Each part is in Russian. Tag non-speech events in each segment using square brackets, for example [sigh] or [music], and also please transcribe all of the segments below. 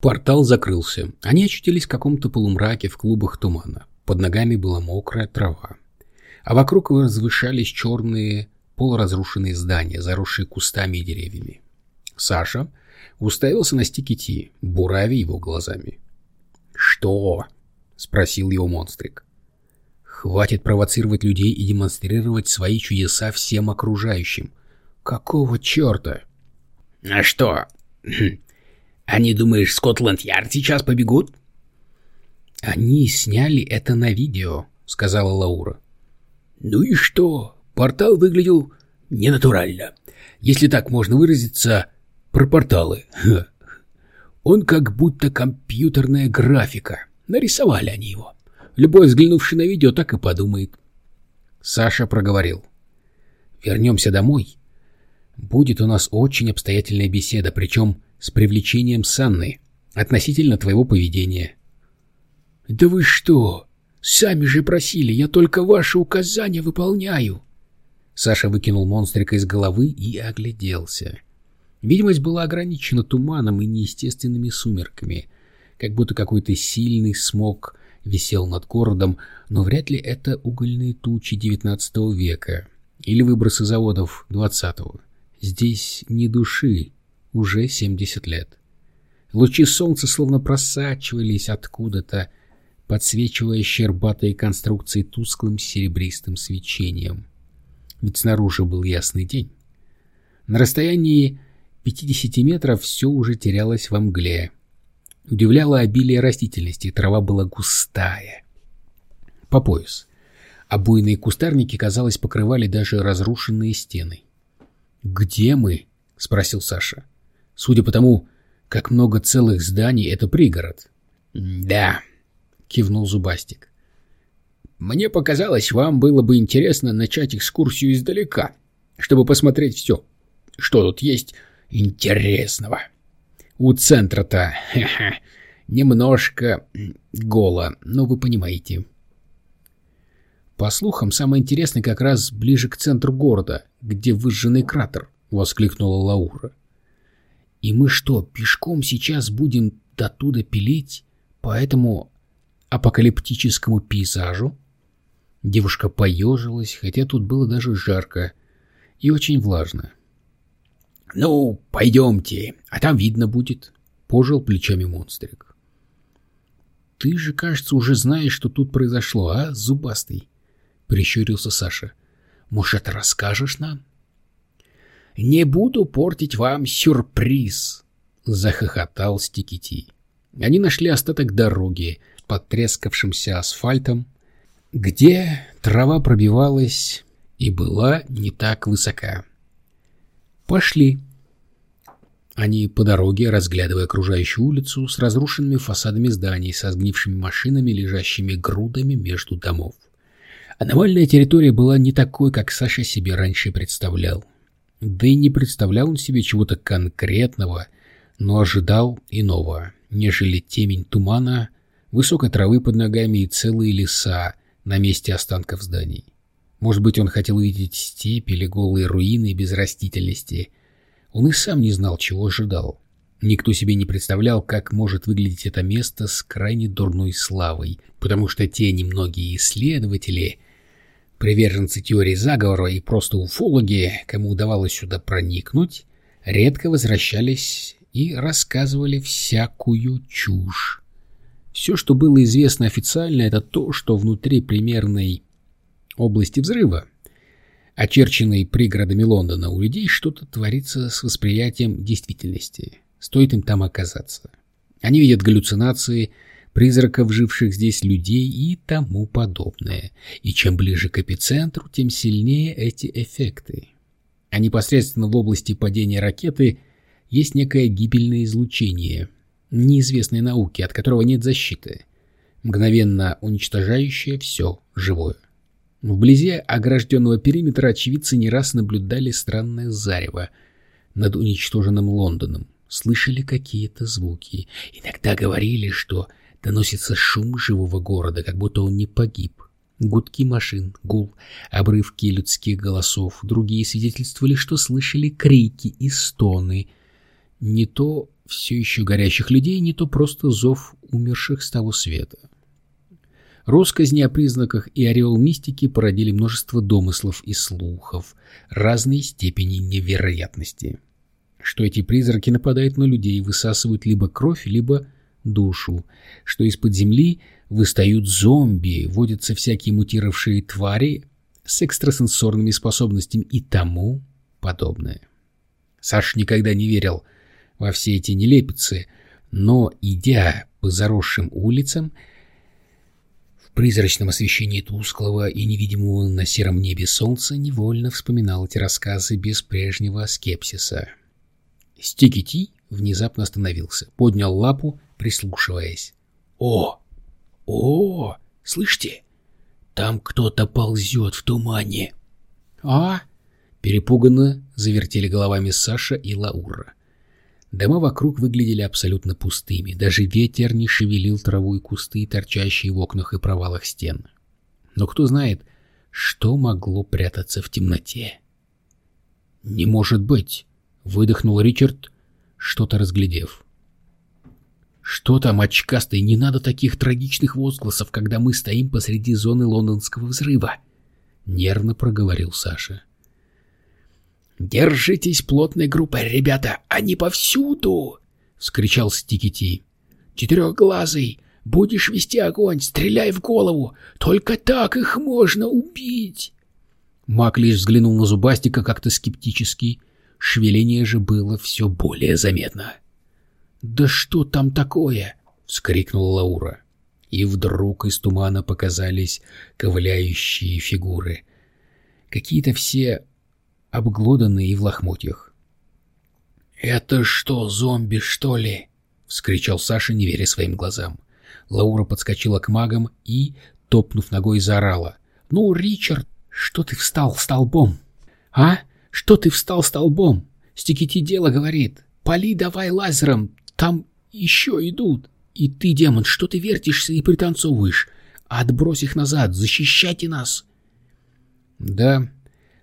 Портал закрылся. Они очутились в каком-то полумраке в клубах тумана. Под ногами была мокрая трава. А вокруг возвышались черные полуразрушенные здания, заросшие кустами и деревьями. Саша уставился на Стикити, бурави его глазами. «Что?» — спросил его монстрик. «Хватит провоцировать людей и демонстрировать свои чудеса всем окружающим. Какого черта?» «А что? Они, думаешь, Скотланд-Ярд сейчас побегут?» «Они сняли это на видео», — сказала Лаура. «Ну и что? Портал выглядел ненатурально. Если так можно выразиться, про порталы. [laughs] Он как будто компьютерная графика. Нарисовали они его. Любой, взглянувший на видео, так и подумает. Саша проговорил. «Вернемся домой. Будет у нас очень обстоятельная беседа, причем с привлечением Санны относительно твоего поведения». «Да вы что? Сами же просили, я только ваши указания выполняю». Саша выкинул монстрика из головы и огляделся. Видимость была ограничена туманом и неестественными сумерками, как будто какой-то сильный смог висел над городом, но вряд ли это угольные тучи XIX века или выбросы заводов XX. Здесь ни души, уже 70 лет. Лучи солнца словно просачивались откуда-то, подсвечивая щербатые конструкции тусклым серебристым свечением. Ведь снаружи был ясный день. На расстоянии 50 метров все уже терялось во мгле. Удивляло обилие растительности, трава была густая. По пояс. А кустарники, казалось, покрывали даже разрушенные стены. «Где мы?» — спросил Саша. «Судя по тому, как много целых зданий, это пригород». «Да», — кивнул Зубастик. «Мне показалось, вам было бы интересно начать экскурсию издалека, чтобы посмотреть все, что тут есть интересного. У центра-то немножко голо, но вы понимаете». «По слухам, самое интересное как раз ближе к центру города, где выжженный кратер», — воскликнула Лаура. «И мы что, пешком сейчас будем до туда пилить по этому апокалиптическому пейзажу?» Девушка поежилась, хотя тут было даже жарко и очень влажно. «Ну, пойдемте, а там видно будет», — пожил плечами монстрик. «Ты же, кажется, уже знаешь, что тут произошло, а, зубастый?» — прищурился Саша. «Может, расскажешь нам?» «Не буду портить вам сюрприз», — захохотал Стикити. Они нашли остаток дороги под трескавшимся асфальтом, где трава пробивалась и была не так высока. «Пошли». Они по дороге, разглядывая окружающую улицу с разрушенными фасадами зданий, со сгнившими машинами, лежащими грудами между домов. Аномальная территория была не такой, как Саша себе раньше представлял. Да и не представлял он себе чего-то конкретного, но ожидал иного, нежели темень тумана, высокой травы под ногами и целые леса на месте останков зданий. Может быть, он хотел увидеть степь или голые руины без растительности. Он и сам не знал, чего ожидал. Никто себе не представлял, как может выглядеть это место с крайне дурной славой, потому что те немногие исследователи, приверженцы теории заговора и просто уфологи, кому удавалось сюда проникнуть, редко возвращались и рассказывали всякую чушь. Все, что было известно официально, это то, что внутри примерной области взрыва, очерченной пригородами Лондона, у людей что-то творится с восприятием действительности. Стоит им там оказаться. Они видят галлюцинации, призраков живших здесь людей и тому подобное. И чем ближе к эпицентру, тем сильнее эти эффекты. А непосредственно в области падения ракеты есть некое гибельное излучение, неизвестной науки, от которого нет защиты, мгновенно уничтожающее все живое. Вблизи огражденного периметра очевидцы не раз наблюдали странное зарево над уничтоженным Лондоном, слышали какие-то звуки, иногда говорили, что доносится шум живого города, как будто он не погиб. Гудки машин, гул, обрывки людских голосов. Другие свидетельствовали, что слышали крики и стоны. Не то все еще горящих людей, не то просто зов умерших с того света. Росказни о признаках и ореол мистики породили множество домыслов и слухов разной степени невероятности. Что эти призраки нападают на людей высасывают либо кровь, либо душу, что из-под земли выстают зомби, водятся всякие мутировавшие твари с экстрасенсорными способностями и тому подобное. Саш никогда не верил во все эти нелепицы, но, идя по заросшим улицам, в призрачном освещении тусклого и невидимого на сером небе солнца невольно вспоминал эти рассказы без прежнего скепсиса. Стикити внезапно остановился, поднял лапу, прислушиваясь. «О! О! Слышите? Там кто-то ползет в тумане!» «А?» Перепуганно завертели головами Саша и Лаура. Дома вокруг выглядели абсолютно пустыми, даже ветер не шевелил траву и кусты, торчащие в окнах и провалах стен. Но кто знает, что могло прятаться в темноте. «Не может быть!» — выдохнул Ричард, что-то разглядев. «Что там, очкастый, не надо таких трагичных возгласов, когда мы стоим посреди зоны лондонского взрыва!» — нервно проговорил Саша. «Держитесь плотной группой, ребята, они повсюду!» — вскричал Стикити. «Четырехглазый, будешь вести огонь, стреляй в голову, только так их можно убить!» Мак лишь взглянул на Зубастика как-то скептически, шевеление же было все более заметно. «Да что там такое?» — вскрикнула Лаура. И вдруг из тумана показались ковыляющие фигуры. Какие-то все обглоданные и в лохмотьях. «Это что, зомби, что ли?» — вскричал Саша, не веря своим глазам. Лаура подскочила к магам и, топнув ногой, заорала. «Ну, Ричард, что ты встал столбом? А? Что ты встал столбом? Стекити дело говорит. Пали давай лазером, там еще идут. И ты, демон, что ты вертишься и пританцовываешь? Отбрось их назад, защищайте нас!» «Да,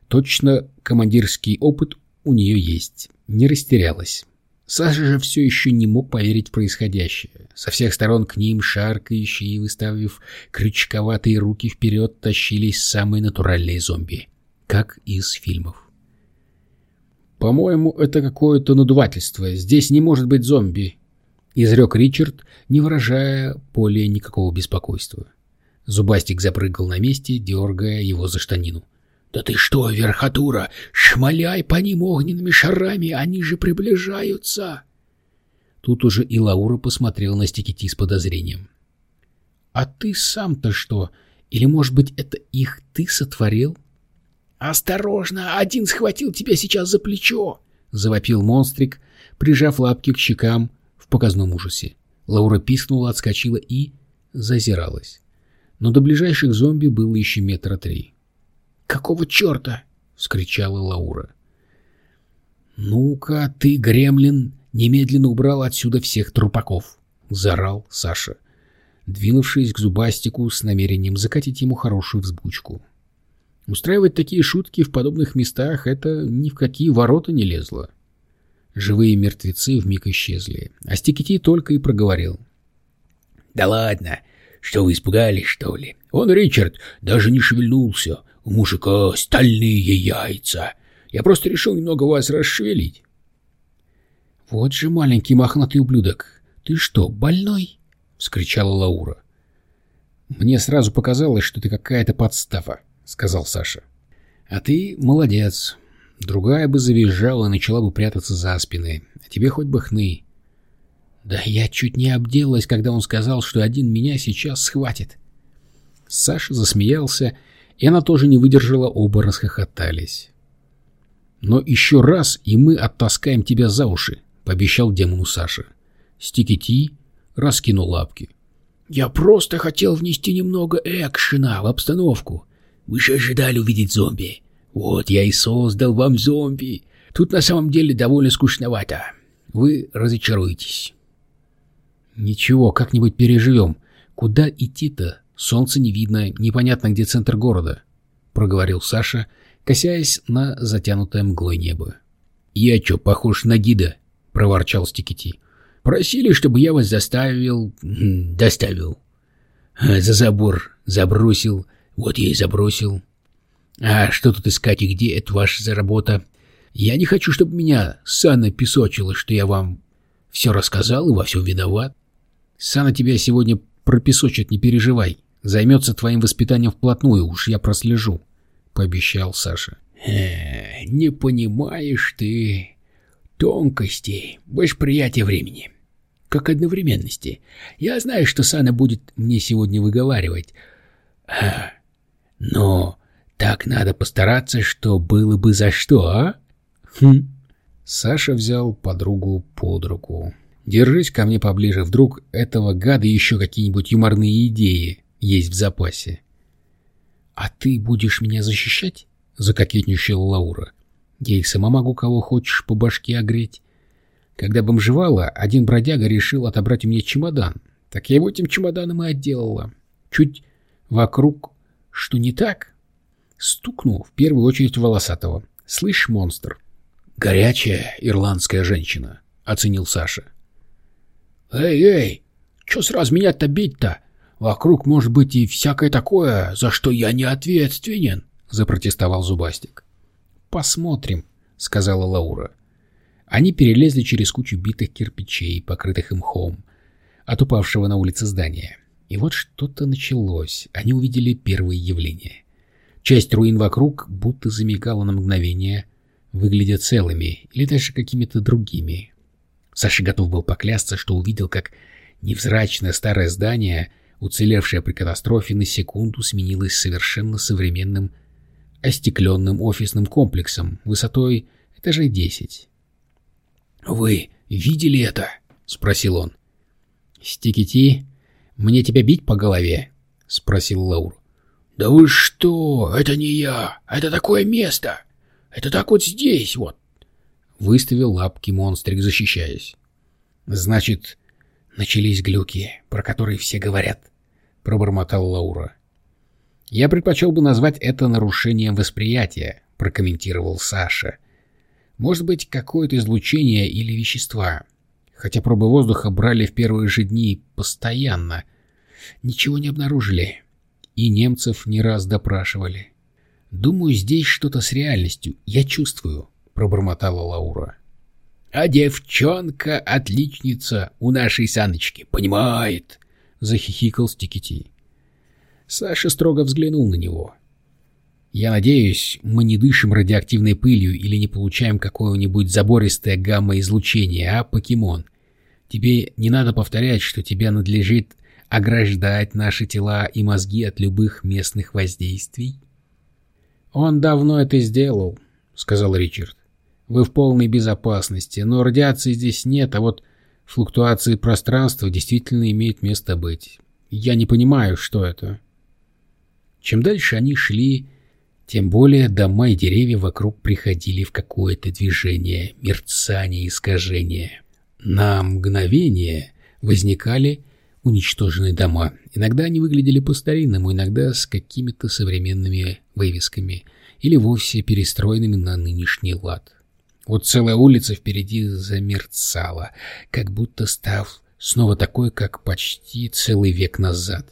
Точно командирский опыт у нее есть. Не растерялась. Саша же все еще не мог поверить в происходящее. Со всех сторон к ним, шаркающие и выставив крючковатые руки вперед, тащились самые натуральные зомби. Как из фильмов. «По-моему, это какое-то надувательство. Здесь не может быть зомби», — изрек Ричард, не выражая более никакого беспокойства. Зубастик запрыгал на месте, дергая его за штанину. «Да ты что, верхотура, шмаляй по ним огненными шарами, они же приближаются!» Тут уже и Лаура посмотрела на Стикити с подозрением. «А ты сам-то что? Или, может быть, это их ты сотворил?» «Осторожно! Один схватил тебя сейчас за плечо!» — завопил монстрик, прижав лапки к щекам в показном ужасе. Лаура пискнула, отскочила и зазиралась. Но до ближайших зомби было еще метра три. «Какого черта?» — вскричала Лаура. «Ну-ка, ты, гремлин, немедленно убрал отсюда всех трупаков!» — заорал Саша, двинувшись к Зубастику с намерением закатить ему хорошую взбучку. Устраивать такие шутки в подобных местах — это ни в какие ворота не лезло. Живые мертвецы вмиг исчезли, а Стикити только и проговорил. «Да ладно, что вы испугались, что ли? Он, Ричард, даже не шевельнулся. У мужика стальные яйца. Я просто решил немного вас расшевелить. — Вот же маленький мохнатый ублюдок. Ты что, больной? — вскричала Лаура. — Мне сразу показалось, что ты какая-то подстава, — сказал Саша. — А ты молодец. Другая бы завизжала и начала бы прятаться за спины. А тебе хоть бы хны. Да я чуть не обделалась, когда он сказал, что один меня сейчас схватит. Саша засмеялся и она тоже не выдержала, оба расхохотались. «Но еще раз, и мы оттаскаем тебя за уши», — пообещал демону Саша. Стикити раскинул лапки. «Я просто хотел внести немного экшена в обстановку. Вы же ожидали увидеть зомби. Вот я и создал вам зомби. Тут на самом деле довольно скучновато. Вы разочаруетесь». «Ничего, как-нибудь переживем. Куда идти-то?» Солнца не видно, непонятно, где центр города, — проговорил Саша, косясь на затянутое мглой небо. — Я чё, похож на гида? — проворчал Стикити. Просили, чтобы я вас заставил... доставил. За забор забросил, вот я и забросил. А что тут искать и где, это ваша работа. Я не хочу, чтобы меня Сана песочила, что я вам все рассказал и во всем виноват. Сана тебя сегодня пропесочит, не переживай. Займется твоим воспитанием вплотную, уж я прослежу, — пообещал Саша. Э, не понимаешь ты тонкостей восприятия времени, как одновременности. Я знаю, что Сана будет мне сегодня выговаривать, а, но так надо постараться, что было бы за что, а? Хм. Саша взял подругу под руку. Держись ко мне поближе, вдруг этого гада еще какие-нибудь юморные идеи есть в запасе. — А ты будешь меня защищать? — закокетничала Лаура. — Я и сама могу кого хочешь по башке огреть. Когда бомжевала, один бродяга решил отобрать у меня чемодан. Так я его этим чемоданом и отделала. Чуть вокруг что не так? Стукнул в первую очередь волосатого. «Слышь, монстр!» «Горячая ирландская женщина», — оценил Саша. «Эй, эй, чё сразу меня-то бить-то? Вокруг может быть и всякое такое, за что я не ответственен», — запротестовал Зубастик. «Посмотрим», — сказала Лаура. Они перелезли через кучу битых кирпичей, покрытых мхом, от упавшего на улице здания. И вот что-то началось. Они увидели первые явления. Часть руин вокруг будто замигала на мгновение, выглядя целыми или даже какими-то другими. Саша готов был поклясться, что увидел, как невзрачное старое здание, уцелевшее при катастрофе, на секунду сменилось совершенно современным остекленным офисным комплексом высотой этажей десять. «Вы видели это?» — спросил он. «Стикити, мне тебя бить по голове?» — спросил Лаур. «Да вы что? Это не я. Это такое место. Это так вот здесь вот. Выставил лапки монстрик, защищаясь. «Значит, начались глюки, про которые все говорят», — пробормотал Лаура. «Я предпочел бы назвать это нарушением восприятия», — прокомментировал Саша. «Может быть, какое-то излучение или вещества. Хотя пробы воздуха брали в первые же дни постоянно. Ничего не обнаружили. И немцев не раз допрашивали. Думаю, здесь что-то с реальностью. Я чувствую» пробормотала Лаура. А девчонка отличница у нашей Саночки, понимает, захихикал Стикити. Саша строго взглянул на него. Я надеюсь, мы не дышим радиоактивной пылью или не получаем какое-нибудь забористое гамма-излучение, а, покемон? Тебе не надо повторять, что тебе надлежит ограждать наши тела и мозги от любых местных воздействий? Он давно это сделал, — сказал Ричард. Вы в полной безопасности, но радиации здесь нет, а вот флуктуации пространства действительно имеют место быть. Я не понимаю, что это. Чем дальше они шли, тем более дома и деревья вокруг приходили в какое-то движение, мерцание, искажение. На мгновение возникали уничтоженные дома. Иногда они выглядели по-старинному, иногда с какими-то современными вывесками или вовсе перестроенными на нынешний лад. Вот целая улица впереди замерцала, как будто став снова такой, как почти целый век назад,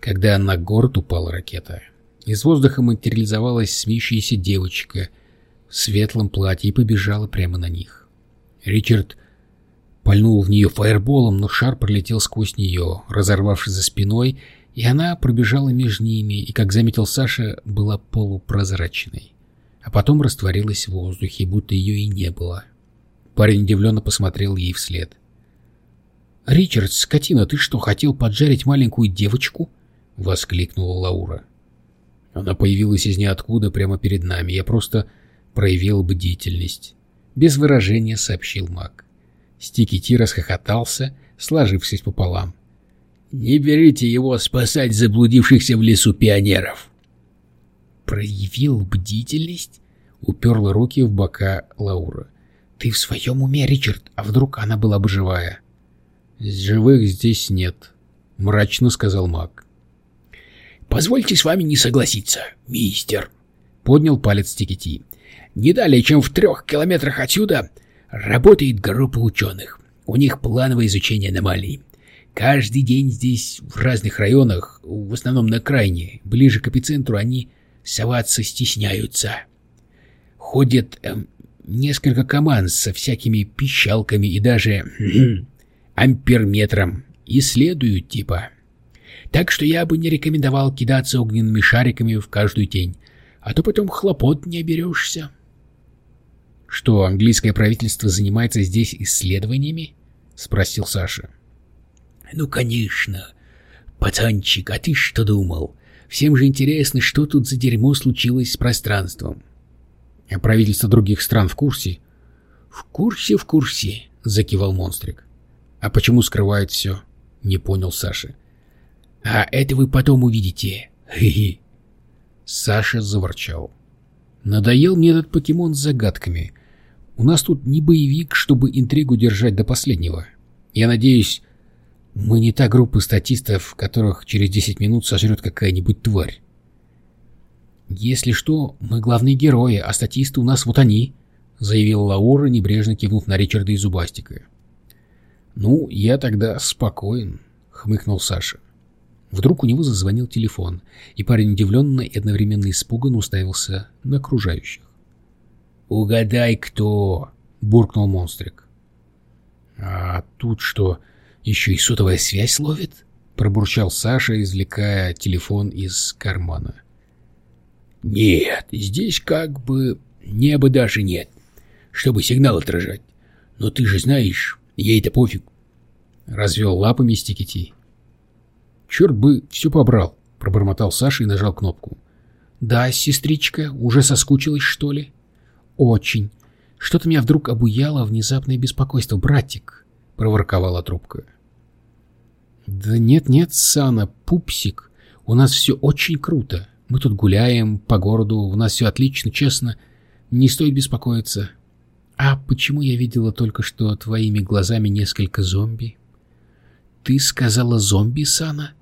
когда на город упала ракета. Из воздуха материализовалась смеющаяся девочка в светлом платье и побежала прямо на них. Ричард пальнул в нее фаерболом, но шар пролетел сквозь нее, разорвавшись за спиной, и она пробежала между ними, и, как заметил Саша, была полупрозрачной а потом растворилась в воздухе, будто ее и не было. Парень удивленно посмотрел ей вслед. «Ричард, скотина, ты что, хотел поджарить маленькую девочку?» — воскликнула Лаура. Она появилась из ниоткуда прямо перед нами. Я просто проявил бдительность. Без выражения сообщил маг. Стикити расхохотался, сложившись пополам. «Не берите его спасать заблудившихся в лесу пионеров!» проявил бдительность?» — уперла руки в бока Лаура. «Ты в своем уме, Ричард? А вдруг она была бы живая?» «Живых здесь нет», — мрачно сказал маг. «Позвольте с вами не согласиться, мистер», — поднял палец Тикити. «Не далее, чем в трех километрах отсюда, работает группа ученых. У них плановое изучение аномалий. Каждый день здесь, в разных районах, в основном на крайне, ближе к эпицентру, они соваться стесняются. Ходят э, несколько команд со всякими пищалками и даже [clears throat] амперметром. Исследуют типа. Так что я бы не рекомендовал кидаться огненными шариками в каждую тень, а то потом хлопот не оберешься. Что, английское правительство занимается здесь исследованиями? Спросил Саша. Ну, конечно. Пацанчик, а ты что думал? Всем же интересно, что тут за дерьмо случилось с пространством. А правительство других стран в курсе? В курсе, в курсе, закивал монстрик. А почему скрывает все? Не понял Саша. А это вы потом увидите. Хи-хи. Саша заворчал. Надоел мне этот покемон с загадками. У нас тут не боевик, чтобы интригу держать до последнего. Я надеюсь, мы не та группа статистов, которых через 10 минут сожрет какая-нибудь тварь. «Если что, мы главные герои, а статисты у нас вот они», — заявила Лаура, небрежно кивнув на Ричарда и Зубастика. «Ну, я тогда спокоен», — хмыкнул Саша. Вдруг у него зазвонил телефон, и парень удивленно и одновременно испуганно уставился на окружающих. «Угадай, кто!» — буркнул монстрик. «А тут что, еще и сотовая связь ловит?» — пробурчал Саша, извлекая телефон из кармана. «Нет, здесь как бы неба даже нет, чтобы сигнал отражать. Но ты же знаешь, ей это пофиг». Развел лапами стикити. «Черт бы все побрал», — пробормотал Саша и нажал кнопку. «Да, сестричка, уже соскучилась, что ли?» «Очень. Что-то меня вдруг обуяло внезапное беспокойство, братик», — проворковала трубка. «Да нет-нет, Сана, пупсик, у нас все очень круто. Мы тут гуляем по городу, у нас все отлично, честно. Не стоит беспокоиться. А почему я видела только что твоими глазами несколько зомби?» «Ты сказала зомби, Сана?»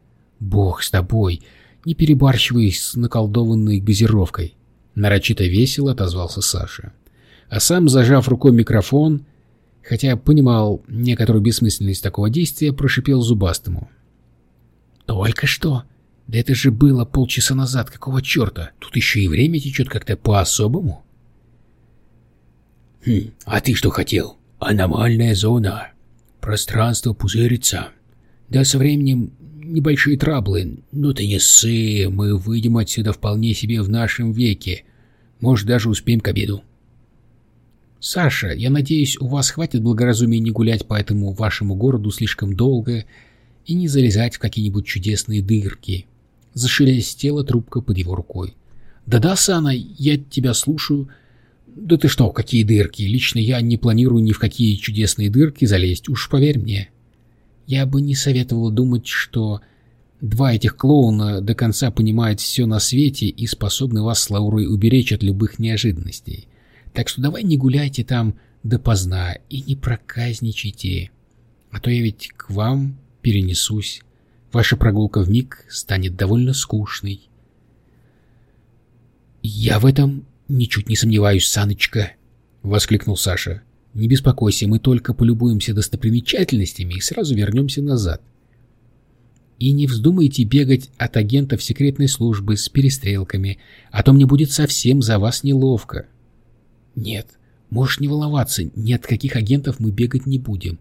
«Бог с тобой, не перебарщивай с наколдованной газировкой», — нарочито весело отозвался Саша. А сам, зажав рукой микрофон, хотя понимал некоторую бессмысленность такого действия, прошипел зубастому. «Только что? Да это же было полчаса назад, какого черта? Тут еще и время течет как-то по-особому». «Хм, а ты что хотел? Аномальная зона. Пространство пузырится. Да со временем небольшие траблы, но ты не ссы, мы выйдем отсюда вполне себе в нашем веке. Может, даже успеем к обеду». «Саша, я надеюсь, у вас хватит благоразумия не гулять по этому вашему городу слишком долго и не залезать в какие-нибудь чудесные дырки». Зашелестела трубка под его рукой. «Да-да, Сана, я тебя слушаю. Да ты что, какие дырки? Лично я не планирую ни в какие чудесные дырки залезть, уж поверь мне. Я бы не советовал думать, что два этих клоуна до конца понимают все на свете и способны вас с Лаурой уберечь от любых неожиданностей. Так что давай не гуляйте там допоздна и не проказничайте. А то я ведь к вам перенесусь. Ваша прогулка в миг станет довольно скучной. «Я в этом ничуть не сомневаюсь, Саночка», — воскликнул Саша. «Не беспокойся, мы только полюбуемся достопримечательностями и сразу вернемся назад. И не вздумайте бегать от агентов секретной службы с перестрелками, а то мне будет совсем за вас неловко». Нет, можешь не волноваться, ни от каких агентов мы бегать не будем.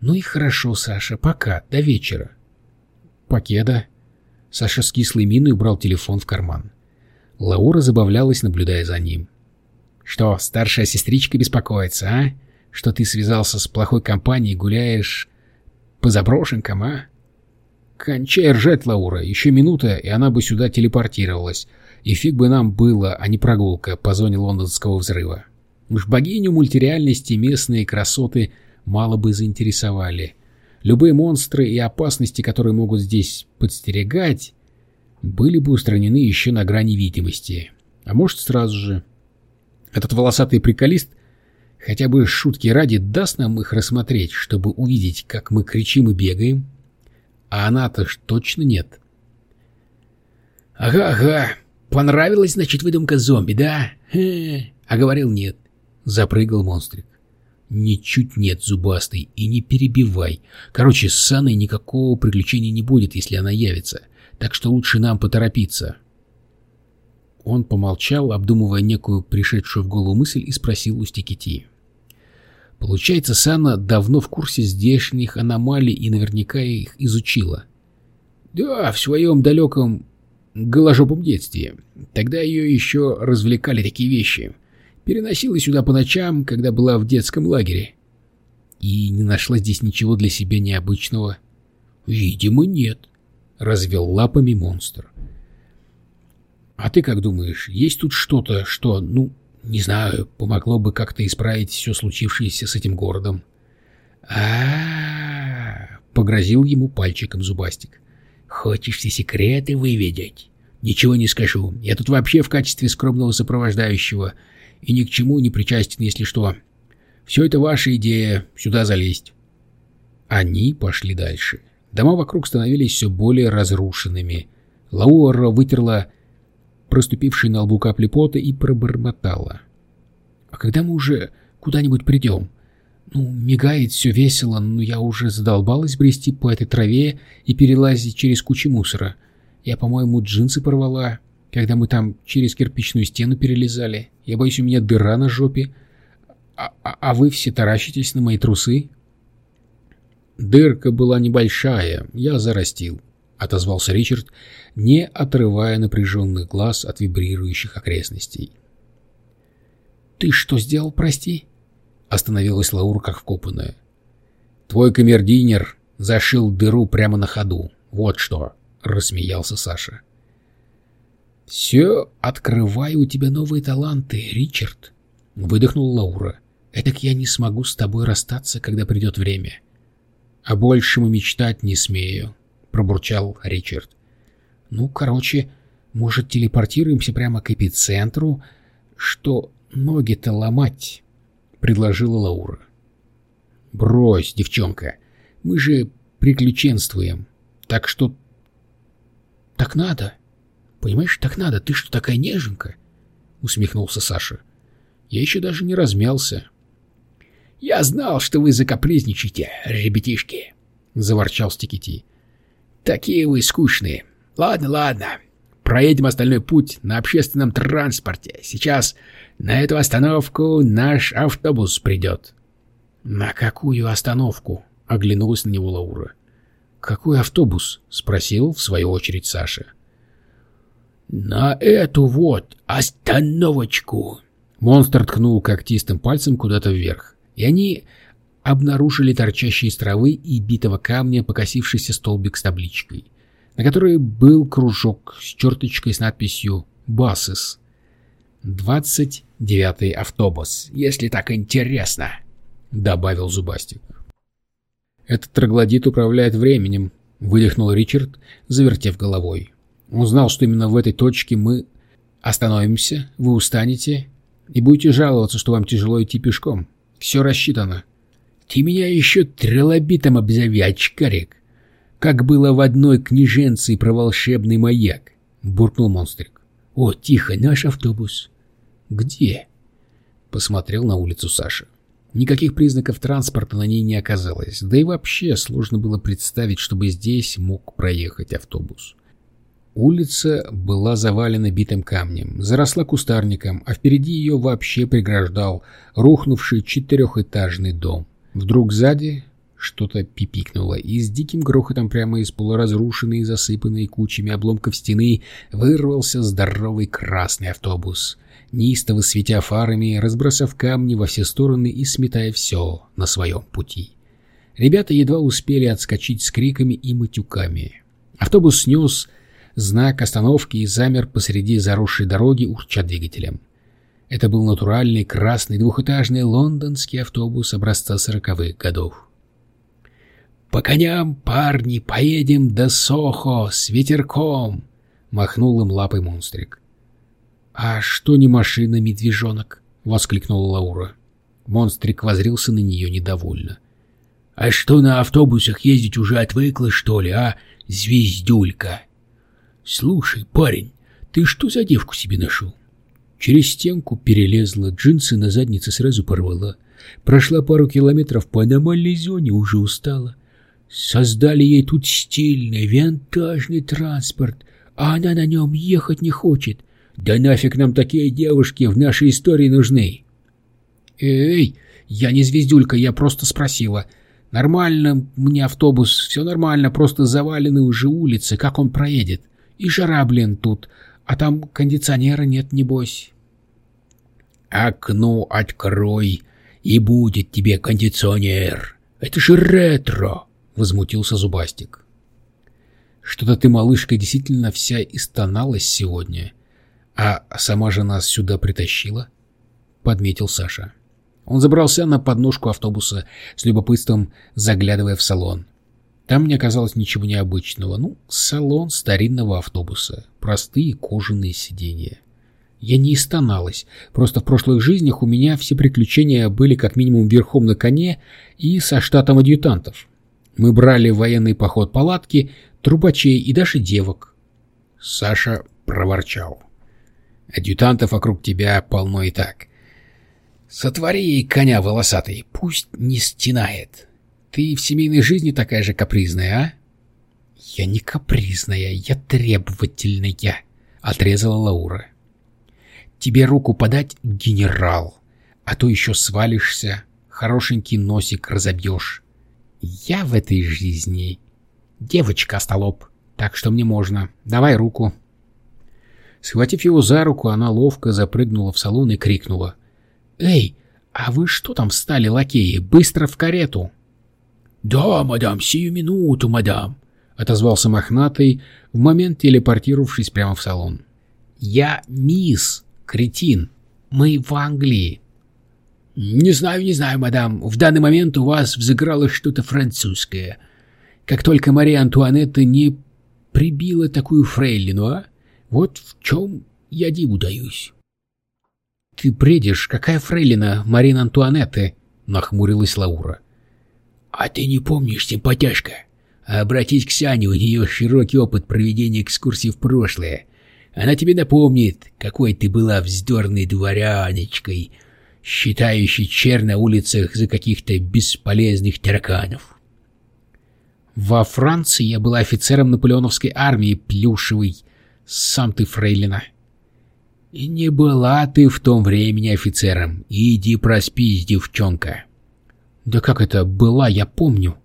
Ну и хорошо, Саша, пока, до вечера. Покеда. Саша с кислой миной убрал телефон в карман. Лаура забавлялась, наблюдая за ним. Что, старшая сестричка беспокоится, а? Что ты связался с плохой компанией и гуляешь по заброшенкам, а? Кончай ржать, Лаура, еще минута, и она бы сюда телепортировалась. И фиг бы нам было, а не прогулка по зоне лондонского взрыва. Уж богиню мультиреальности местные красоты мало бы заинтересовали. Любые монстры и опасности, которые могут здесь подстерегать, были бы устранены еще на грани видимости. А может, сразу же. Этот волосатый приколист хотя бы шутки ради даст нам их рассмотреть, чтобы увидеть, как мы кричим и бегаем. А она-то ж точно нет. «Ага-ага», Понравилась, значит, выдумка зомби, да? А говорил нет. Запрыгал монстрик. Ничуть нет, зубастый, и не перебивай. Короче, с Саной никакого приключения не будет, если она явится. Так что лучше нам поторопиться. Он помолчал, обдумывая некую пришедшую в голову мысль, и спросил у Стикити. Получается, Сана давно в курсе здешних аномалий и наверняка их изучила. Да, в своем далеком голожопом детстве. Тогда ее еще развлекали такие вещи. Переносила сюда по ночам, когда была в детском лагере. И не нашла здесь ничего для себя необычного. Видимо, нет. Развел лапами монстр. А ты как думаешь, есть тут что-то, что, ну, не знаю, помогло бы как-то исправить все случившееся с этим городом? а, погрозил ему пальчиком зубастик. «Хочешь все секреты выведать?» «Ничего не скажу. Я тут вообще в качестве скромного сопровождающего и ни к чему не причастен, если что. Все это ваша идея, сюда залезть». Они пошли дальше. Дома вокруг становились все более разрушенными. Лаура вытерла проступившие на лбу капли пота и пробормотала. «А когда мы уже куда-нибудь придем?» Ну, мигает все весело, но я уже задолбалась брести по этой траве и перелазить через кучу мусора. Я, по-моему, джинсы порвала, когда мы там через кирпичную стену перелезали. Я боюсь, у меня дыра на жопе. А, а, а вы все таращитесь на мои трусы? Дырка была небольшая, я зарастил, — отозвался Ричард, не отрывая напряженных глаз от вибрирующих окрестностей. «Ты что сделал, прости?» Остановилась Лаура как вкопанная. «Твой камердинер зашил дыру прямо на ходу. Вот что!» — рассмеялся Саша. «Все, открываю у тебя новые таланты, Ричард!» — выдохнул Лаура. «Этак я не смогу с тобой расстаться, когда придет время». «О большем и мечтать не смею», — пробурчал Ричард. «Ну, короче, может, телепортируемся прямо к эпицентру, что ноги-то ломать?» предложила Лаура. «Брось, девчонка, мы же приключенствуем, так что...» «Так надо. Понимаешь, так надо. Ты что, такая неженка?» — усмехнулся Саша. «Я еще даже не размялся». «Я знал, что вы закапризничаете, ребятишки», — заворчал Стикити. «Такие вы скучные. Ладно, ладно. Проедем остальной путь на общественном транспорте. Сейчас на эту остановку наш автобус придет. — На какую остановку? — оглянулась на него Лаура. — Какой автобус? — спросил в свою очередь Саша. — На эту вот остановочку. Монстр ткнул когтистым пальцем куда-то вверх, и они обнаружили торчащий из травы и битого камня покосившийся столбик с табличкой, на которой был кружок с черточкой с надписью «Басис». «Двадцать девятый автобус, если так интересно», — добавил Зубастик. «Этот троглодит управляет временем», — выдохнул Ричард, завертев головой. Он знал, что именно в этой точке мы остановимся, вы устанете и будете жаловаться, что вам тяжело идти пешком. Все рассчитано. Ты меня еще трилобитом обзови, очкарик. Как было в одной книженции про волшебный маяк, — буркнул монстрик. О, тихо, наш автобус. «Где?» — посмотрел на улицу Саша. Никаких признаков транспорта на ней не оказалось, да и вообще сложно было представить, чтобы здесь мог проехать автобус. Улица была завалена битым камнем, заросла кустарником, а впереди ее вообще преграждал рухнувший четырехэтажный дом. Вдруг сзади что-то пипикнуло, и с диким грохотом прямо из полуразрушенной и засыпанной кучами обломков стены вырвался здоровый красный автобус неистово светя фарами, разбросав камни во все стороны и сметая все на своем пути. Ребята едва успели отскочить с криками и матюками. Автобус снес знак остановки и замер посреди заросшей дороги, урча двигателем. Это был натуральный красный двухэтажный лондонский автобус образца сороковых годов. «По коням, парни, поедем до Сохо с ветерком!» — махнул им лапой монстрик. «А что не машина, медвежонок?» — воскликнула Лаура. Монстрик возрился на нее недовольно. «А что на автобусах ездить уже отвыкла, что ли, а, звездюлька?» «Слушай, парень, ты что за девку себе нашел?» Через стенку перелезла, джинсы на заднице сразу порвала. Прошла пару километров по аномальной зоне, уже устала. Создали ей тут стильный, винтажный транспорт, а она на нем ехать не хочет. Да нафиг нам такие девушки в нашей истории нужны? Эй, я не звездюлька, я просто спросила. Нормально мне автобус, все нормально, просто завалены уже улицы, как он проедет? И жара, блин, тут, а там кондиционера нет, небось. Окно открой, и будет тебе кондиционер. Это же ретро, возмутился Зубастик. Что-то ты, малышка, действительно вся истоналась сегодня. А сама же нас сюда притащила? Подметил Саша. Он забрался на подножку автобуса, с любопытством заглядывая в салон. Там не оказалось ничего необычного. Ну, салон старинного автобуса. Простые кожаные сиденья. Я не истоналась. Просто в прошлых жизнях у меня все приключения были как минимум верхом на коне и со штатом адъютантов. Мы брали военный поход палатки, трубачей и даже девок. Саша проворчал. Адъютантов вокруг тебя полно и так. Сотвори коня волосатый, пусть не стенает. Ты в семейной жизни такая же капризная, а? Я не капризная, я требовательная, отрезала Лаура. Тебе руку подать, генерал, а то еще свалишься, хорошенький носик разобьешь. Я в этой жизни девочка, остолоп, так что мне можно. Давай руку. Схватив его за руку, она ловко запрыгнула в салон и крикнула. «Эй, а вы что там встали, лакеи? Быстро в карету!» «Да, мадам, сию минуту, мадам», — отозвался мохнатый, в момент телепортировавшись прямо в салон. «Я мисс, кретин. Мы в Англии». «Не знаю, не знаю, мадам. В данный момент у вас взыграло что-то французское. Как только Мария Антуанетта не прибила такую фрейлину, а? Вот в чем я диву даюсь». «Ты бредишь, какая фрейлина Марина Антуанетты?» — нахмурилась Лаура. «А ты не помнишь, симпатяшка? Обратись к Сане, у нее широкий опыт проведения экскурсий в прошлое. Она тебе напомнит, какой ты была вздорной дворяночкой, считающей чер на улицах за каких-то бесполезных тараканов». «Во Франции я была офицером наполеоновской армии, плюшевый. Сам ты фрейлина». «И не была ты в том времени офицером. Иди проспись, девчонка». Да как это была, я помню.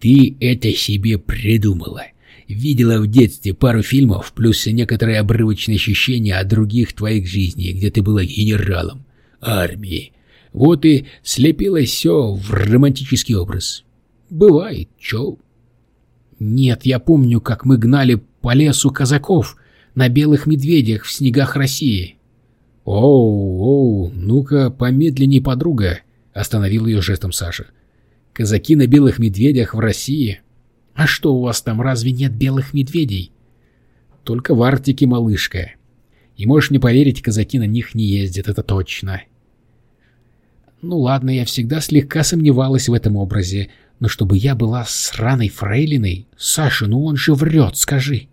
Ты это себе придумала. Видела в детстве пару фильмов, плюс некоторые обрывочные ощущения о других твоих жизнях, где ты была генералом, армии. Вот и слепилось все в романтический образ. Бывает, чё? Нет, я помню, как мы гнали по лесу казаков на белых медведях в снегах России. Оу, оу, ну-ка помедленней, подруга. — остановил ее жестом Саша. «Казаки на белых медведях в России? А что у вас там, разве нет белых медведей?» «Только в Арктике, малышка. И можешь не поверить, казаки на них не ездят, это точно». «Ну ладно, я всегда слегка сомневалась в этом образе, но чтобы я была сраной фрейлиной... Саша, ну он же врет, скажи!»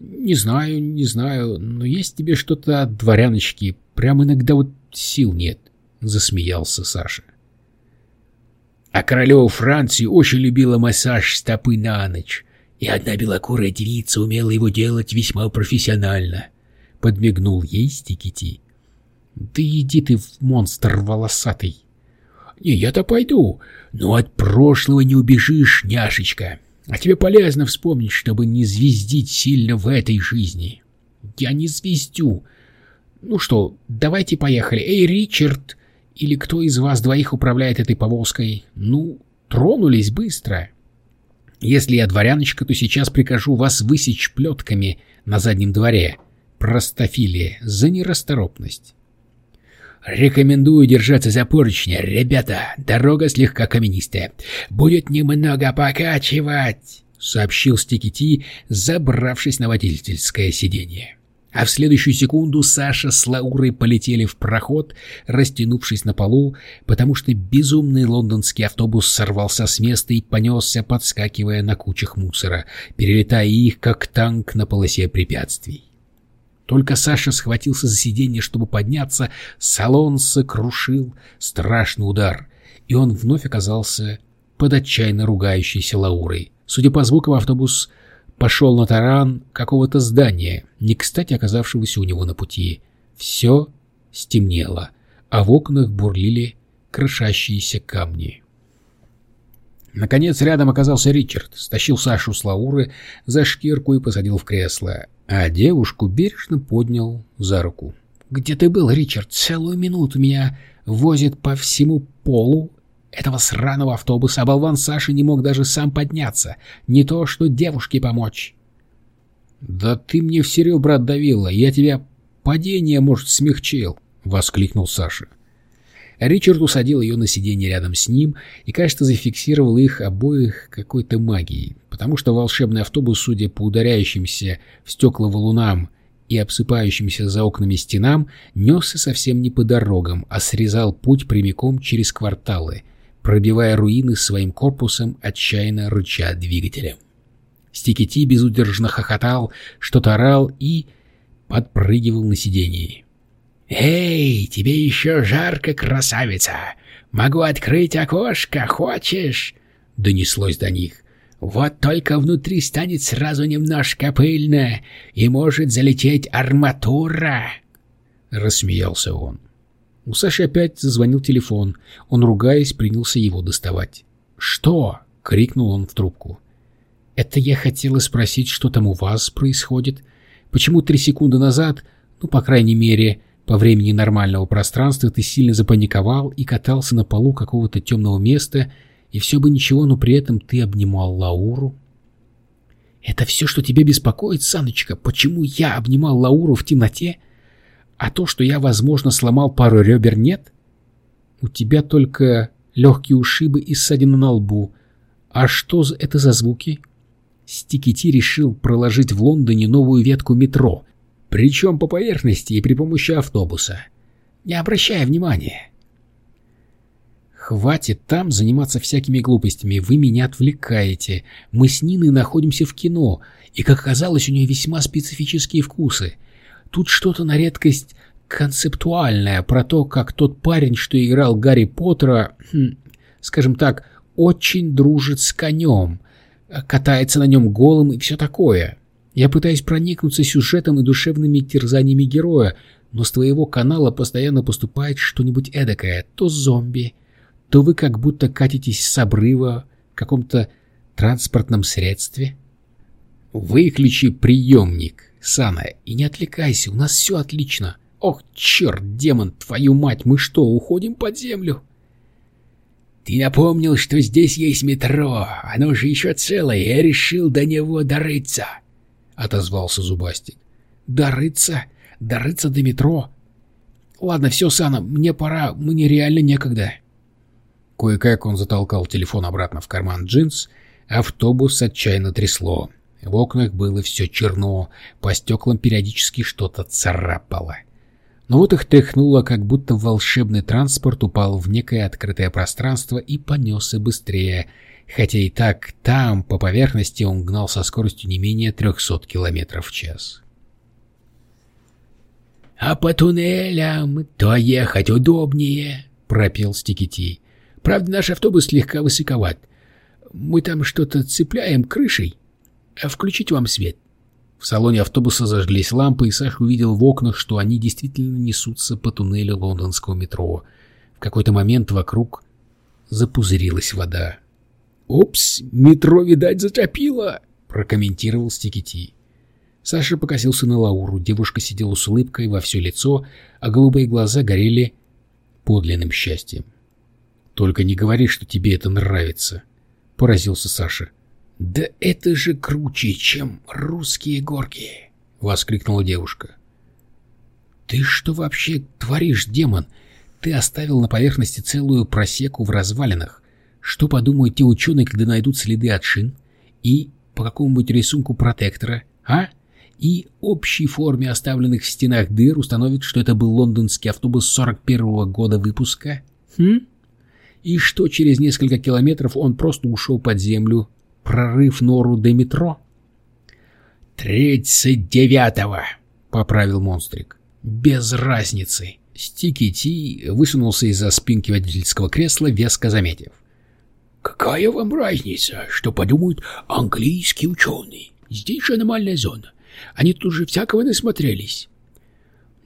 «Не знаю, не знаю, но есть тебе что-то от дворяночки. Прям иногда вот сил нет засмеялся Саша. А королева Франции очень любила массаж стопы на ночь, и одна белокурая девица умела его делать весьма профессионально. Подмигнул ей Стикити. «Да иди ты в монстр волосатый!» «Не, я-то пойду, но от прошлого не убежишь, няшечка. А тебе полезно вспомнить, чтобы не звездить сильно в этой жизни». «Я не звездю. Ну что, давайте поехали. Эй, Ричард, или кто из вас двоих управляет этой повозкой? Ну, тронулись быстро. Если я дворяночка, то сейчас прикажу вас высечь плетками на заднем дворе. Простофилия за нерасторопность. Рекомендую держаться за поручня, ребята. Дорога слегка каменистая. Будет немного покачивать, сообщил Стикити, забравшись на водительское сиденье. А в следующую секунду Саша с Лаурой полетели в проход, растянувшись на полу, потому что безумный лондонский автобус сорвался с места и понесся, подскакивая на кучах мусора, перелетая их, как танк на полосе препятствий. Только Саша схватился за сиденье, чтобы подняться, салон сокрушил страшный удар, и он вновь оказался под отчаянно ругающейся Лаурой. Судя по звукам, автобус пошел на таран какого-то здания, не кстати оказавшегося у него на пути. Все стемнело, а в окнах бурлили крошащиеся камни. Наконец рядом оказался Ричард, стащил Сашу с Лауры за шкирку и посадил в кресло, а девушку бережно поднял за руку. «Где ты был, Ричард? Целую минуту меня возит по всему полу этого сраного автобуса, а болван Саша не мог даже сам подняться, не то что девушке помочь». «Да ты мне все ребра давила, я тебя падение, может, смягчил», — воскликнул Саша. — Ричард усадил ее на сиденье рядом с ним и, кажется, зафиксировал их обоих какой-то магией, потому что волшебный автобус, судя по ударяющимся в стекла валунам и обсыпающимся за окнами стенам, несся совсем не по дорогам, а срезал путь прямиком через кварталы, пробивая руины своим корпусом, отчаянно рыча двигателем. Стикити безудержно хохотал, что-то орал и подпрыгивал на сиденье. «Эй, тебе еще жарко, красавица! Могу открыть окошко, хочешь?» — донеслось до них. «Вот только внутри станет сразу немножко пыльно, и может залететь арматура!» Рассмеялся он. У Саши опять зазвонил телефон. Он, ругаясь, принялся его доставать. «Что?» — крикнул он в трубку. «Это я хотела спросить, что там у вас происходит. Почему три секунды назад, ну, по крайней мере, по времени нормального пространства ты сильно запаниковал и катался на полу какого-то темного места, и все бы ничего, но при этом ты обнимал Лауру. Это все, что тебя беспокоит, Саночка? Почему я обнимал Лауру в темноте, а то, что я, возможно, сломал пару ребер, нет? У тебя только легкие ушибы и ссадина на лбу. А что это за звуки? Стикити решил проложить в Лондоне новую ветку метро — причем по поверхности и при помощи автобуса. Не обращая внимания. «Хватит там заниматься всякими глупостями, вы меня отвлекаете. Мы с Ниной находимся в кино, и, как оказалось, у нее весьма специфические вкусы. Тут что-то на редкость концептуальное про то, как тот парень, что играл Гарри Поттера, хм, скажем так, очень дружит с конем, катается на нем голым и все такое. Я пытаюсь проникнуться сюжетом и душевными терзаниями героя, но с твоего канала постоянно поступает что-нибудь эдакое. То зомби, то вы как будто катитесь с обрыва в каком-то транспортном средстве. Выключи приемник, Сана, и не отвлекайся, у нас все отлично. Ох, черт, демон, твою мать, мы что, уходим под землю? Ты напомнил, что здесь есть метро, оно же еще целое, я решил до него дорыться. — отозвался Зубастик. «Дорыться? Дорыться до метро? Ладно, все, Сана, мне пора, мне реально некогда». Кое-как он затолкал телефон обратно в карман джинс, автобус отчаянно трясло. В окнах было все черно, по стеклам периодически что-то царапало. Но вот их тряхнуло, как будто волшебный транспорт упал в некое открытое пространство и понесся быстрее — хотя и так там, по поверхности, он гнал со скоростью не менее 300 км в час. «А по туннелям то ехать удобнее», — пропел Стикити. «Правда, наш автобус слегка высоковат. Мы там что-то цепляем крышей. А включить вам свет?» В салоне автобуса зажглись лампы, и Саша увидел в окнах, что они действительно несутся по туннелю лондонского метро. В какой-то момент вокруг запузырилась вода. «Упс, метро, видать, затопило!» — прокомментировал Стикити. Саша покосился на Лауру. Девушка сидела с улыбкой во все лицо, а голубые глаза горели подлинным счастьем. «Только не говори, что тебе это нравится», — поразился Саша. «Да это же круче, чем русские горки!» — воскликнула девушка. «Ты что вообще творишь, демон? Ты оставил на поверхности целую просеку в развалинах. Что подумают те ученые, когда найдут следы от шин? И по какому-нибудь рисунку протектора, а? И общей форме оставленных в стенах дыр установят, что это был лондонский автобус 41-го года выпуска? Хм? И что через несколько километров он просто ушел под землю, прорыв нору до метро? «Тридцать девятого!» — поправил монстрик. Без разницы. Стики Ти высунулся из-за спинки водительского кресла, веско заметив. «Какая вам разница, что подумают английские ученые? Здесь же аномальная зона. Они тут же всякого насмотрелись.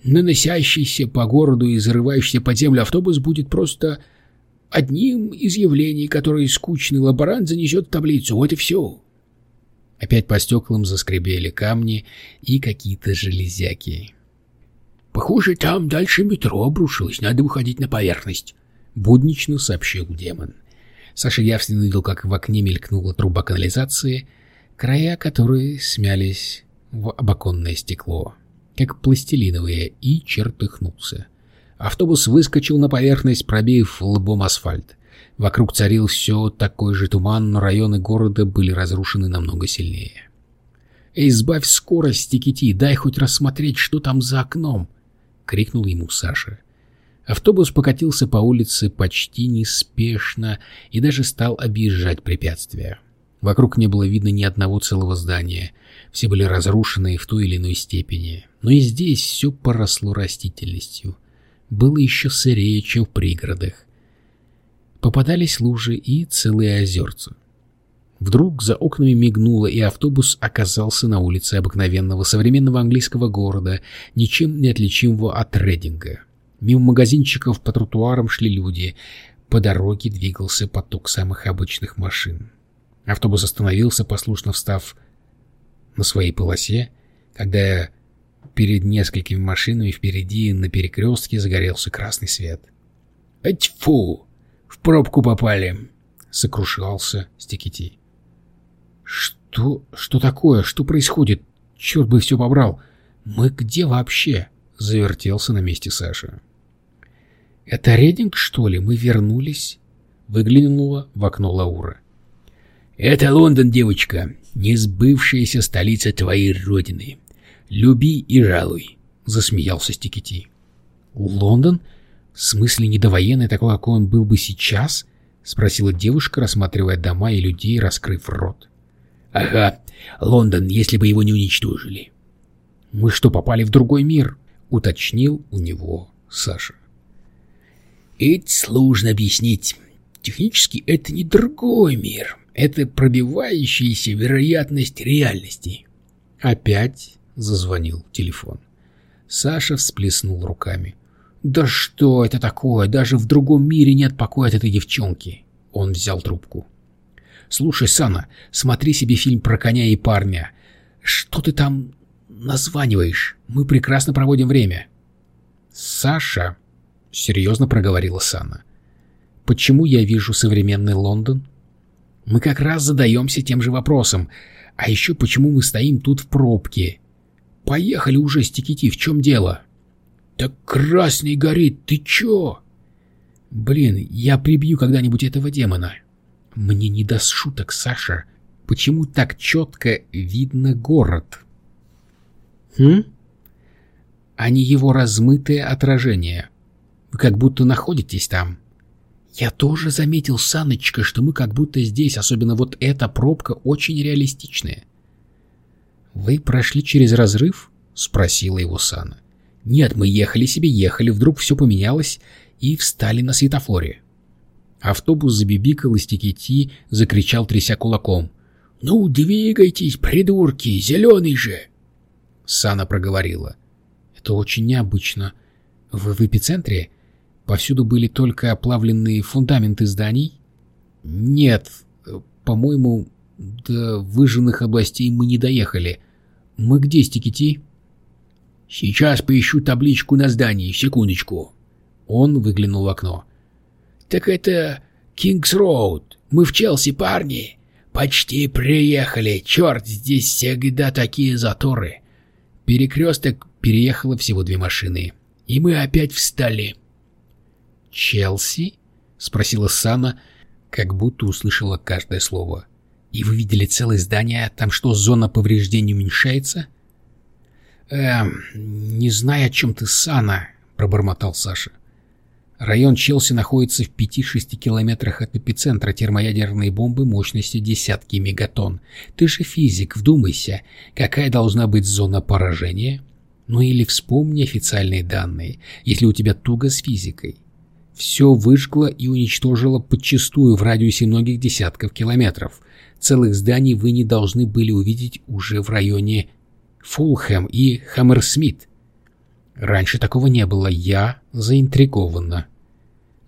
Наносящийся по городу и зарывающийся под землю автобус будет просто одним из явлений, которые скучный лаборант занесет в таблицу. Вот и все». Опять по стеклам заскребели камни и какие-то железяки. «Похоже, там дальше метро обрушилось, надо выходить на поверхность», — буднично сообщил демон. Саша явственно видел, как в окне мелькнула труба канализации, края которой смялись в обоконное стекло, как пластилиновые, и чертыхнулся. Автобус выскочил на поверхность, пробив лбом асфальт. Вокруг царил все такой же туман, но районы города были разрушены намного сильнее. «Эй, сбавь скорость, Тикити, дай хоть рассмотреть, что там за окном!» — крикнул ему Саша. Автобус покатился по улице почти неспешно и даже стал объезжать препятствия. Вокруг не было видно ни одного целого здания. Все были разрушены в той или иной степени. Но и здесь все поросло растительностью. Было еще сырее, чем в пригородах. Попадались лужи и целые озерца. Вдруг за окнами мигнуло, и автобус оказался на улице обыкновенного современного английского города, ничем не отличимого от Рейдинга. Мимо магазинчиков по тротуарам шли люди. По дороге двигался поток самых обычных машин. Автобус остановился, послушно встав на своей полосе, когда перед несколькими машинами впереди на перекрестке загорелся красный свет. «Тьфу! В пробку попали!» — сокрушался Стекити. «Что... что такое? Что происходит? Черт бы все побрал! Мы где вообще?» — завертелся на месте Саша. «Это Рединг, что ли? Мы вернулись?» — выглянула в окно Лаура. «Это Лондон, девочка, несбывшаяся столица твоей родины. Люби и жалуй», — засмеялся Стикити. «Лондон? В смысле недовоенный, такой, какой он был бы сейчас?» — спросила девушка, рассматривая дома и людей, раскрыв рот. «Ага, Лондон, если бы его не уничтожили». «Мы что, попали в другой мир?» — уточнил у него Саша. «Это сложно объяснить. Технически это не другой мир. Это пробивающаяся вероятность реальности». Опять зазвонил телефон. Саша всплеснул руками. «Да что это такое? Даже в другом мире нет покоя от этой девчонки!» Он взял трубку. «Слушай, Сана, смотри себе фильм про коня и парня. Что ты там названиваешь? Мы прекрасно проводим время». «Саша», — серьезно проговорила Сана, — «почему я вижу современный Лондон?» «Мы как раз задаемся тем же вопросом. А еще почему мы стоим тут в пробке? Поехали уже, Стикити, в чем дело?» «Так красный горит, ты чё?» «Блин, я прибью когда-нибудь этого демона». «Мне не до шуток, Саша. Почему так четко видно город?» «Хм?» «А не его размытое отражение. Вы как будто находитесь там». «Я тоже заметил, Саночка, что мы как будто здесь, особенно вот эта пробка очень реалистичная». «Вы прошли через разрыв?» — спросила его Сана. «Нет, мы ехали себе, ехали, вдруг все поменялось и встали на светофоре». Автобус забибикал и стекети закричал, тряся кулаком. «Ну, двигайтесь, придурки, зеленый же!» Сана проговорила. «Это очень необычно. Вы в эпицентре? Повсюду были только оплавленные фундаменты зданий?» «Нет, по-моему, до выжженных областей мы не доехали. Мы где, Стикити? Сейчас поищу табличку на здании, секундочку. Он выглянул в окно. Так это Кингс Роуд. Мы в Челси, парни. Почти приехали. Черт, здесь всегда такие заторы. Перекресток переехало всего две машины. И мы опять встали. «Челси?» — спросила Сана, как будто услышала каждое слово. И вы видели целое здание? Там что, зона повреждений уменьшается? Эм, не знаю, о чем ты, Сана, пробормотал Саша. Район Челси находится в 5-6 километрах от эпицентра термоядерной бомбы мощностью десятки мегатонн. Ты же физик, вдумайся, какая должна быть зона поражения? Ну или вспомни официальные данные, если у тебя туго с физикой. Все выжгло и уничтожило подчистую в радиусе многих десятков километров. Целых зданий вы не должны были увидеть уже в районе Фулхэм и Хаммерсмит. Раньше такого не было, я заинтригована.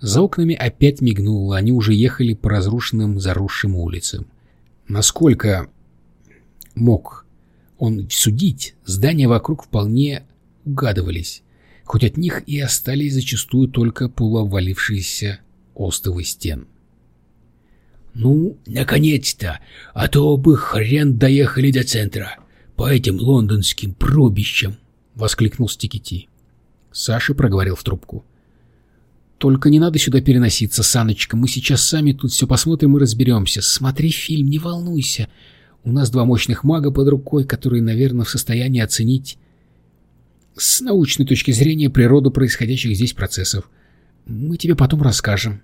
За окнами опять мигнуло, они уже ехали по разрушенным, заросшим улицам. Насколько мог он судить, здания вокруг вполне угадывались, хоть от них и остались зачастую только полуобвалившиеся остовы стен. «Ну, наконец-то! А то бы хрен доехали до центра, по этим лондонским пробищам!» — воскликнул Стикити. Саша проговорил в трубку. «Только не надо сюда переноситься, Саночка, мы сейчас сами тут все посмотрим и разберемся. Смотри фильм, не волнуйся. У нас два мощных мага под рукой, которые, наверное, в состоянии оценить с научной точки зрения природу происходящих здесь процессов. Мы тебе потом расскажем.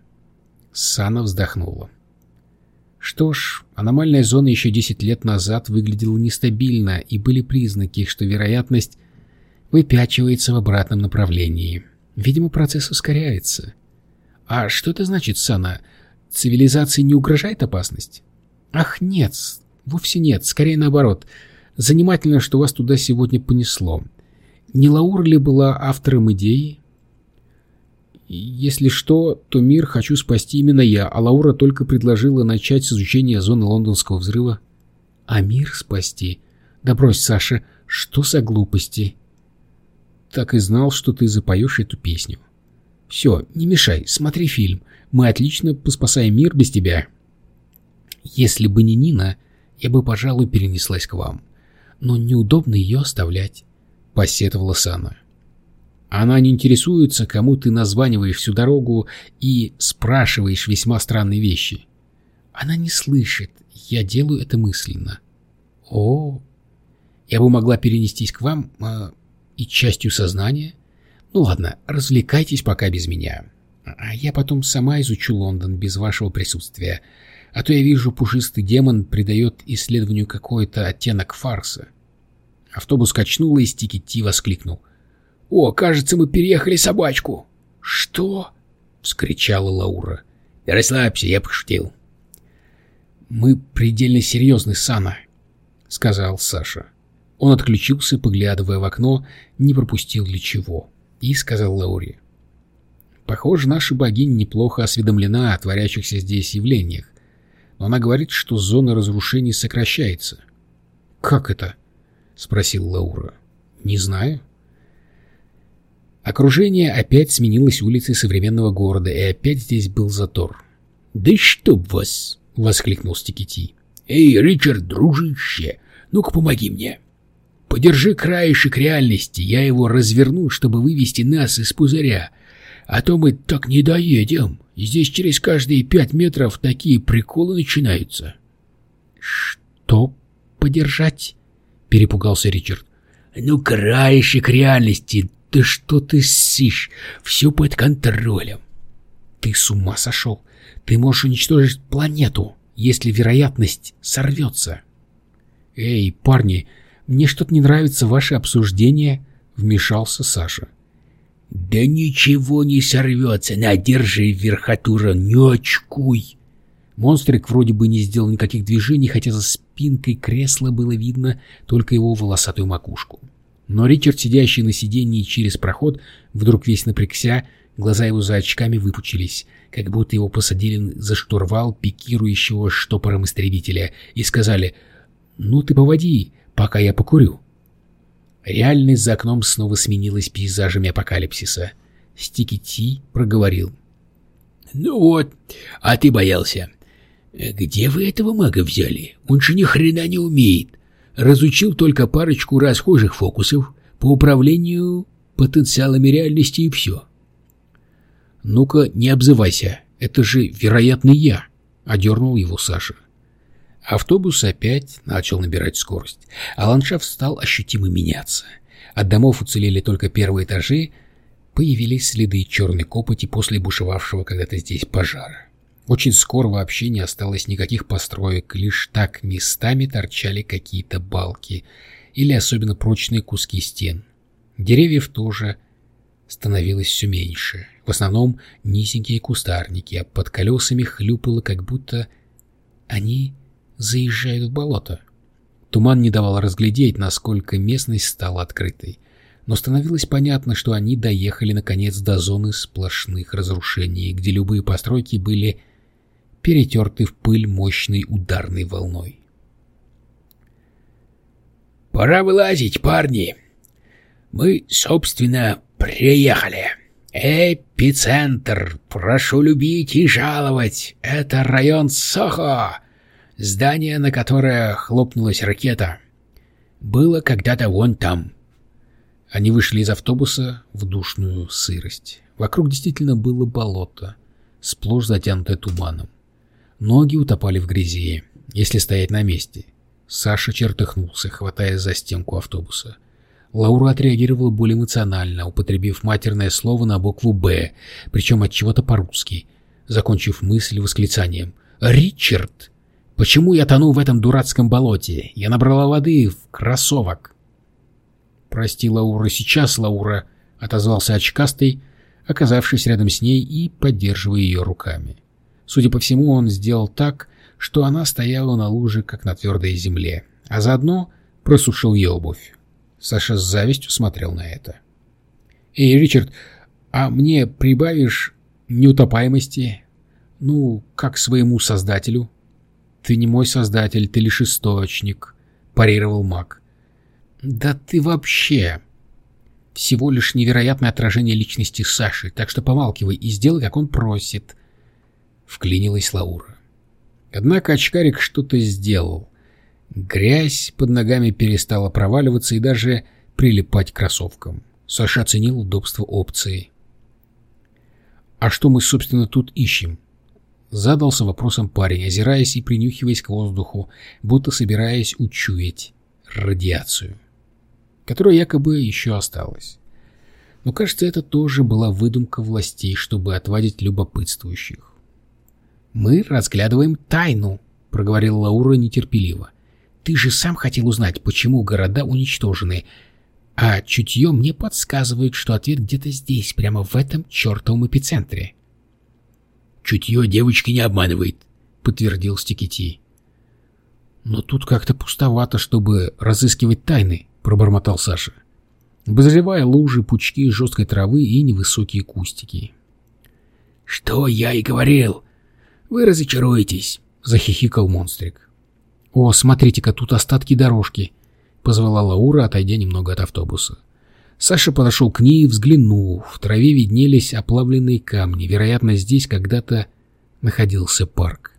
Сана вздохнула. Что ж, аномальная зона еще 10 лет назад выглядела нестабильно, и были признаки, что вероятность выпячивается в обратном направлении. Видимо, процесс ускоряется. А что это значит, Сана? Цивилизации не угрожает опасность? Ах, нет, Вовсе нет, скорее наоборот. Занимательно, что вас туда сегодня понесло. Не Лаура ли была автором идеи? Если что, то мир хочу спасти именно я, а Лаура только предложила начать с изучения зоны лондонского взрыва. А мир спасти? Да брось, Саша, что за глупости? Так и знал, что ты запоешь эту песню. Все, не мешай, смотри фильм. Мы отлично поспасаем мир без тебя. Если бы не Нина, я бы, пожалуй, перенеслась к вам. Но неудобно ее оставлять, — посетовала Сана. Она не интересуется, кому ты названиваешь всю дорогу и спрашиваешь весьма странные вещи. Она не слышит, я делаю это мысленно. О, я бы могла перенестись к вам э, и частью сознания. Ну ладно, развлекайтесь пока без меня. А я потом сама изучу Лондон без вашего присутствия. А то я вижу, пушистый демон придает исследованию какой-то оттенок фарса. Автобус качнуло и Стикетти воскликнул. «О, кажется, мы переехали собачку!» «Что?» — вскричала Лаура. «Да расслабься, я пошутил». «Мы предельно серьезны, Сана», — сказал Саша. Он отключился, поглядывая в окно, не пропустил ли чего, и сказал Лауре. «Похоже, наша богиня неплохо осведомлена о творящихся здесь явлениях но она говорит, что зона разрушений сокращается. «Как это?» — спросил Лаура. «Не знаю». Окружение опять сменилось улицей современного города, и опять здесь был затор. «Да чтоб вас!» — воскликнул Стикити. «Эй, Ричард, дружище, ну-ка помоги мне!» «Подержи краешек реальности, я его разверну, чтобы вывести нас из пузыря, а то мы так не доедем!» Здесь через каждые пять метров такие приколы начинаются. — Что подержать? — перепугался Ричард. — Ну, краешек реальности. Да что ты сишь? Все под контролем. — Ты с ума сошел? Ты можешь уничтожить планету, если вероятность сорвется. — Эй, парни, мне что-то не нравится ваше обсуждение, — вмешался Саша. «Да ничего не сорвется! На, держи верхотура, не очкуй!» Монстрик вроде бы не сделал никаких движений, хотя за спинкой кресла было видно только его волосатую макушку. Но Ричард, сидящий на сиденье через проход, вдруг весь напрягся, глаза его за очками выпучились, как будто его посадили за штурвал пикирующего штопором истребителя и сказали «Ну ты поводи, пока я покурю». Реальность за окном снова сменилась пейзажами апокалипсиса. Стики Ти проговорил. «Ну вот, а ты боялся. Где вы этого мага взяли? Он же ни хрена не умеет. Разучил только парочку расхожих фокусов по управлению потенциалами реальности и все». «Ну-ка, не обзывайся. Это же, вероятно, я», — одернул его Саша. Автобус опять начал набирать скорость, а ландшафт стал ощутимо меняться. От домов уцелели только первые этажи, появились следы черной копоти после бушевавшего когда-то здесь пожара. Очень скоро вообще не осталось никаких построек, лишь так местами торчали какие-то балки или особенно прочные куски стен. Деревьев тоже становилось все меньше. В основном низенькие кустарники, а под колесами хлюпало, как будто они заезжают в болото. Туман не давал разглядеть, насколько местность стала открытой. Но становилось понятно, что они доехали наконец до зоны сплошных разрушений, где любые постройки были перетерты в пыль мощной ударной волной. «Пора вылазить, парни! Мы, собственно, приехали!» «Эпицентр! Прошу любить и жаловать! Это район Сохо! Здание, на которое хлопнулась ракета, было когда-то вон там». Они вышли из автобуса в душную сырость. Вокруг действительно было болото, сплошь затянутое туманом. Ноги утопали в грязи, если стоять на месте. Саша чертыхнулся, хватаясь за стенку автобуса. Лаура отреагировала более эмоционально, употребив матерное слово на букву «Б», причем от чего-то по-русски, закончив мысль восклицанием «Ричард! Почему я тону в этом дурацком болоте? Я набрала воды в кроссовок!» «Прости, Лаура, сейчас, Лаура!» — отозвался очкастый, оказавшись рядом с ней и поддерживая ее руками. Судя по всему, он сделал так, что она стояла на луже, как на твердой земле, а заодно просушил ее обувь. Саша с завистью смотрел на это. «Эй, Ричард, а мне прибавишь неутопаемости? Ну, как своему создателю?» «Ты не мой создатель, ты лишь источник», — парировал маг. «Да ты вообще...» «Всего лишь невероятное отражение личности Саши, так что помалкивай и сделай, как он просит», — вклинилась Лаура. Однако очкарик что-то сделал. Грязь под ногами перестала проваливаться и даже прилипать к кроссовкам. Саша оценил удобство опции. «А что мы, собственно, тут ищем?» Задался вопросом парень, озираясь и принюхиваясь к воздуху, будто собираясь учуять радиацию, которая якобы еще осталась. Но, кажется, это тоже была выдумка властей, чтобы отвадить любопытствующих. «Мы разглядываем тайну», — проговорила Лаура нетерпеливо. Ты же сам хотел узнать, почему города уничтожены. А чутье мне подсказывает, что ответ где-то здесь, прямо в этом чертовом эпицентре. «Чутье девочки не обманывает», — подтвердил Стикити. «Но тут как-то пустовато, чтобы разыскивать тайны», — пробормотал Саша, обозревая лужи, пучки жесткой травы и невысокие кустики. «Что я и говорил! Вы разочаруетесь!» — захихикал монстрик. «О, смотрите-ка, тут остатки дорожки», — позвала Лаура, отойдя немного от автобуса. Саша подошел к ней и взглянул. В траве виднелись оплавленные камни. Вероятно, здесь когда-то находился парк.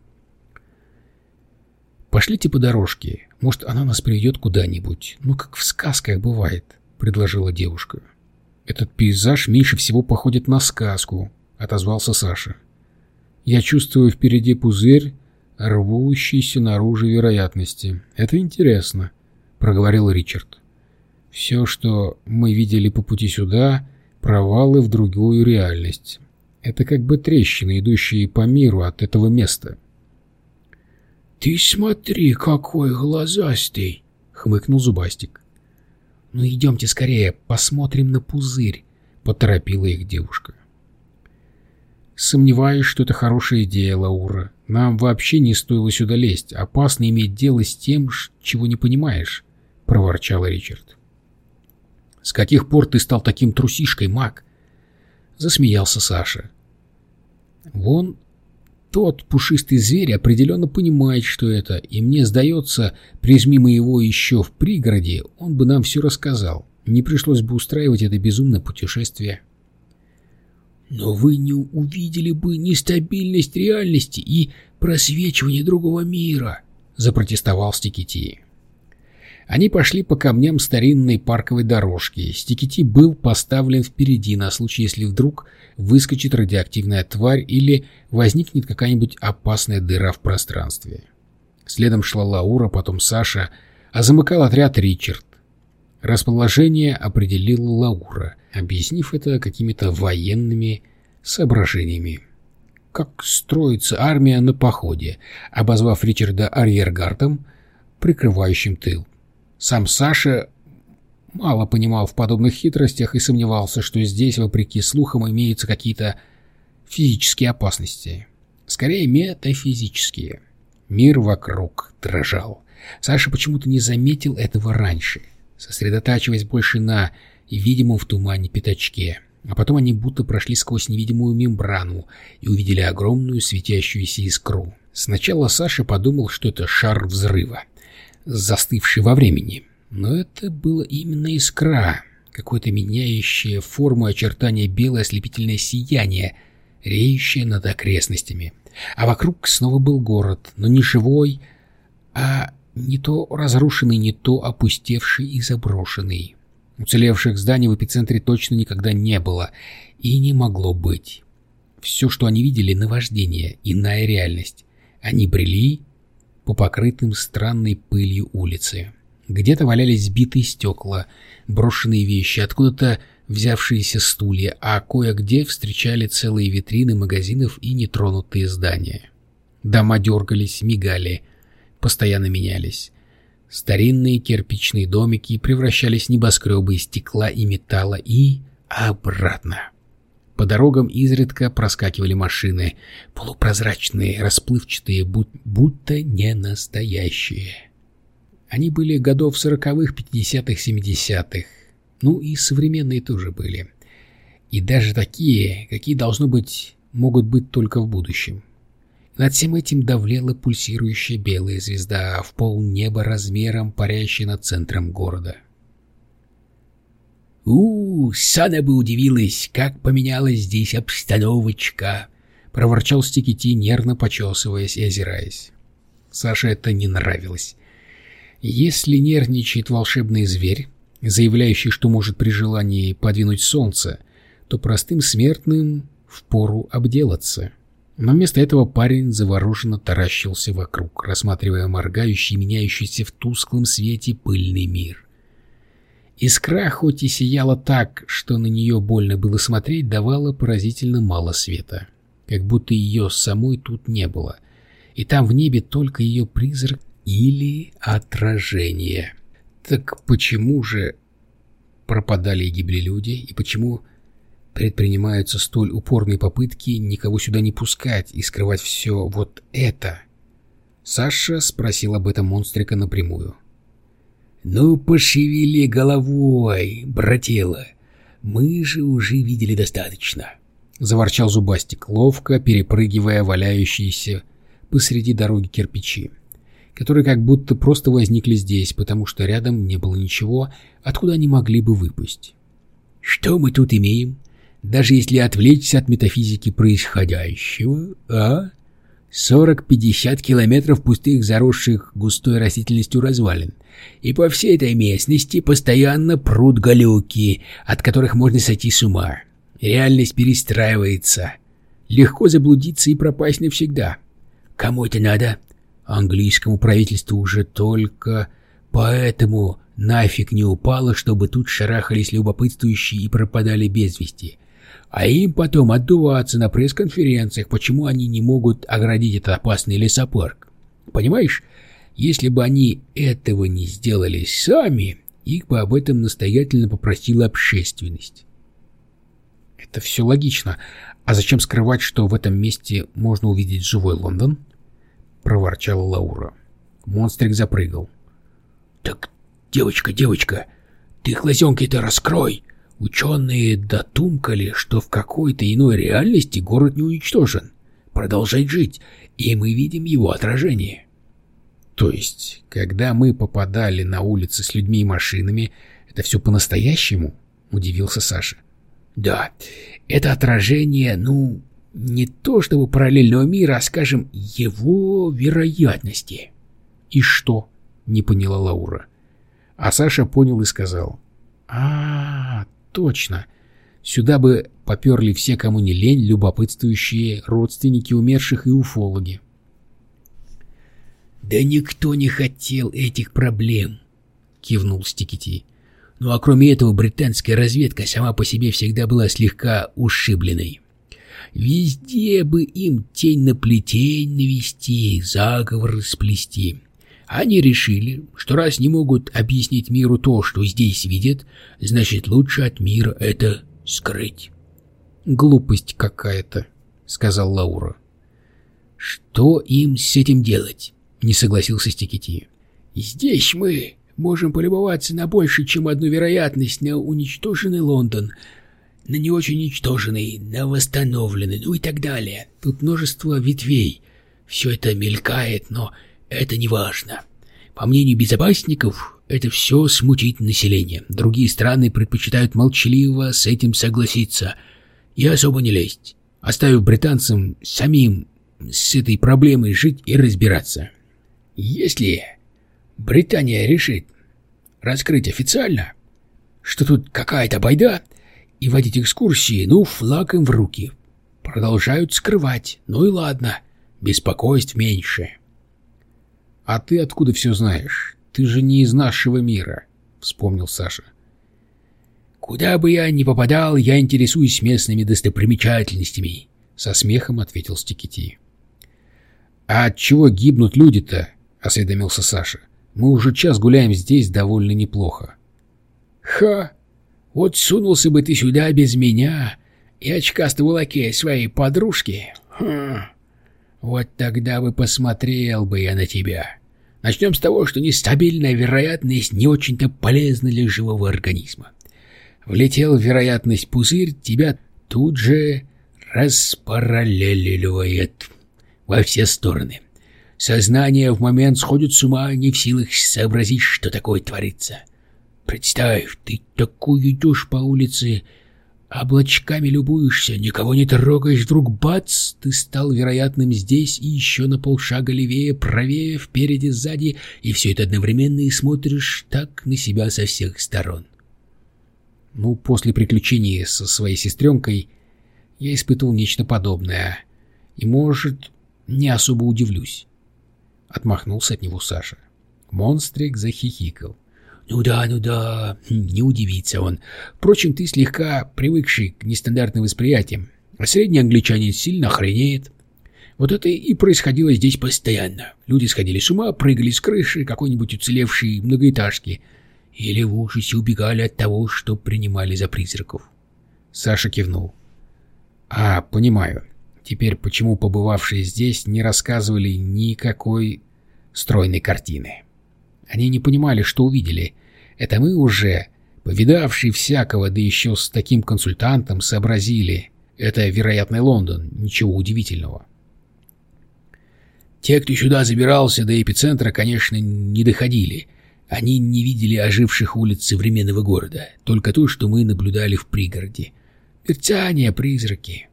«Пошлите по дорожке. Может, она нас приведет куда-нибудь. Ну, как в сказках бывает», — предложила девушка. «Этот пейзаж меньше всего походит на сказку», — отозвался Саша. «Я чувствую впереди пузырь, рвущейся наружу вероятности. Это интересно, — проговорил Ричард. Все, что мы видели по пути сюда, провалы в другую реальность. Это как бы трещины, идущие по миру от этого места. — Ты смотри, какой глазастый! — хмыкнул Зубастик. — Ну идемте скорее, посмотрим на пузырь, — поторопила их девушка. Сомневаюсь, что это хорошая идея, Лаура. Нам вообще не стоило сюда лезть. Опасно иметь дело с тем, чего не понимаешь, — проворчал Ричард. — С каких пор ты стал таким трусишкой, маг? — засмеялся Саша. Вон тот пушистый зверь определенно понимает, что это, и мне сдается, прижми мы его еще в пригороде, он бы нам все рассказал. Не пришлось бы устраивать это безумное путешествие. — но вы не увидели бы нестабильность реальности и просвечивание другого мира, запротестовал Стикити. Они пошли по камням старинной парковой дорожки. Стикити был поставлен впереди на случай, если вдруг выскочит радиоактивная тварь или возникнет какая-нибудь опасная дыра в пространстве. Следом шла Лаура, потом Саша, а замыкал отряд Ричард. Расположение определила Лаура, объяснив это какими-то военными соображениями. Как строится армия на походе, обозвав Ричарда арьергардом, прикрывающим тыл. Сам Саша мало понимал в подобных хитростях и сомневался, что здесь, вопреки слухам, имеются какие-то физические опасности. Скорее, метафизические. Мир вокруг дрожал. Саша почему-то не заметил этого раньше, сосредотачиваясь больше на видимом в тумане пятачке. А потом они будто прошли сквозь невидимую мембрану и увидели огромную светящуюся искру. Сначала Саша подумал, что это шар взрыва, застывший во времени. Но это было именно искра, какое-то меняющее форму очертания белое ослепительное сияние, реющее над окрестностями. А вокруг снова был город, но не живой, а не то разрушенный, не то опустевший и заброшенный. Уцелевших зданий в эпицентре точно никогда не было и не могло быть. Все, что они видели, наваждение, иная реальность. Они брели по покрытым странной пылью улице. Где-то валялись сбитые стекла, брошенные вещи, откуда-то взявшиеся стулья, а кое-где встречали целые витрины магазинов и нетронутые здания. Дома дергались, мигали, постоянно менялись. Старинные кирпичные домики превращались в небоскребы из стекла и металла и обратно. По дорогам изредка проскакивали машины, полупрозрачные, расплывчатые, будто не настоящие. Они были годов сороковых, пятидесятых, семидесятых. Ну и современные тоже были. И даже такие, какие, должно быть, могут быть только в будущем. Над всем этим давлела пульсирующая белая звезда в полнеба размером, парящая над центром города. у, Сана бы удивилась, как поменялась здесь обстановочка!» — проворчал Стикити, нервно почесываясь и озираясь. Саше это не нравилось. Если нервничает волшебный зверь, заявляющий, что может при желании подвинуть солнце, то простым смертным впору обделаться. Но вместо этого парень завороженно таращился вокруг, рассматривая моргающий, меняющийся в тусклом свете пыльный мир. Искра, хоть и сияла так, что на нее больно было смотреть, давала поразительно мало света, как будто ее самой тут не было, и там в небе только ее призрак или отражение. Так почему же пропадали и гибли люди, и почему предпринимаются столь упорные попытки никого сюда не пускать и скрывать все вот это? Саша спросил об этом монстрика напрямую. «Ну, пошевели головой, братела, мы же уже видели достаточно», — заворчал Зубастик, ловко перепрыгивая валяющиеся посреди дороги кирпичи, которые как будто просто возникли здесь, потому что рядом не было ничего, откуда они могли бы выпасть. «Что мы тут имеем?» Даже если отвлечься от метафизики происходящего, а? 40-50 километров пустых, заросших густой растительностью развалин. И по всей этой местности постоянно прут галюки, от которых можно сойти с ума. Реальность перестраивается. Легко заблудиться и пропасть навсегда. Кому это надо? Английскому правительству уже только поэтому нафиг не упало, чтобы тут шарахались любопытствующие и пропадали без вести а им потом отдуваться на пресс-конференциях, почему они не могут оградить этот опасный лесопарк. Понимаешь, если бы они этого не сделали сами, их бы об этом настоятельно попросила общественность. Это все логично. А зачем скрывать, что в этом месте можно увидеть живой Лондон? Проворчала Лаура. Монстрик запрыгал. Так, девочка, девочка, ты глазенки-то раскрой, Ученые дотумкали, что в какой-то иной реальности город не уничтожен, продолжает жить, и мы видим его отражение. То есть, когда мы попадали на улицы с людьми и машинами, это все по-настоящему? Удивился Саша. Да, это отражение, ну, не то чтобы параллельного мира, а, скажем, его вероятности. И что? Не поняла Лаура. А Саша понял и сказал. А, точно. Сюда бы поперли все, кому не лень, любопытствующие родственники умерших и уфологи. «Да никто не хотел этих проблем», — кивнул Стикити. «Ну а кроме этого, британская разведка сама по себе всегда была слегка ушибленной. Везде бы им тень на плетень навести, заговор сплести. Они решили, что раз не могут объяснить миру то, что здесь видят, значит лучше от мира это скрыть. Глупость какая-то, сказал Лаура. Что им с этим делать? Не согласился Стикити. Здесь мы можем полюбоваться на больше, чем одну вероятность на уничтоженный Лондон, на не очень уничтоженный, на восстановленный, ну и так далее. Тут множество ветвей. Все это мелькает, но это не важно. По мнению безопасников, это все смутит население. Другие страны предпочитают молчаливо с этим согласиться и особо не лезть, оставив британцам самим с этой проблемой жить и разбираться. Если Британия решит раскрыть официально, что тут какая-то байда, и водить экскурсии, ну, флаг им в руки. Продолжают скрывать, ну и ладно, беспокойств меньше. — А ты откуда все знаешь? Ты же не из нашего мира, — вспомнил Саша. — Куда бы я ни попадал, я интересуюсь местными достопримечательностями, — со смехом ответил Стикити. — А от чего гибнут люди-то? — осведомился Саша. — Мы уже час гуляем здесь довольно неплохо. — Ха! Вот сунулся бы ты сюда без меня и очкастого лакея своей подружки. Хм. Вот тогда бы посмотрел бы я на тебя. Начнем с того, что нестабильная вероятность не очень-то полезна для живого организма. Влетел в вероятность пузырь, тебя тут же распараллеливает во все стороны. Сознание в момент сходит с ума, не в силах сообразить, что такое творится. — Представь, ты такую идешь по улице, облачками любуешься, никого не трогаешь, вдруг бац, ты стал вероятным здесь и еще на полшага левее, правее, впереди, сзади, и все это одновременно и смотришь так на себя со всех сторон. Ну, после приключений со своей сестренкой я испытывал нечто подобное, и, может, не особо удивлюсь. Отмахнулся от него Саша. Монстрик захихикал. Ну да, ну да, хм, не удивится он. Впрочем, ты слегка привыкший к нестандартным восприятиям, а средний англичанин сильно охренеет. Вот это и происходило здесь постоянно. Люди сходили с ума, прыгали с крыши какой-нибудь уцелевшей многоэтажки или в ужасе убегали от того, что принимали за призраков. Саша кивнул. «А, понимаю. Теперь почему побывавшие здесь не рассказывали никакой стройной картины?» Они не понимали, что увидели. Это мы уже, повидавшие всякого, да еще с таким консультантом, сообразили. Это, вероятно, Лондон. Ничего удивительного. Те, кто сюда забирался до эпицентра, конечно, не доходили. Они не видели оживших улиц современного города, только то, что мы наблюдали в пригороде. Мерцание, призраки.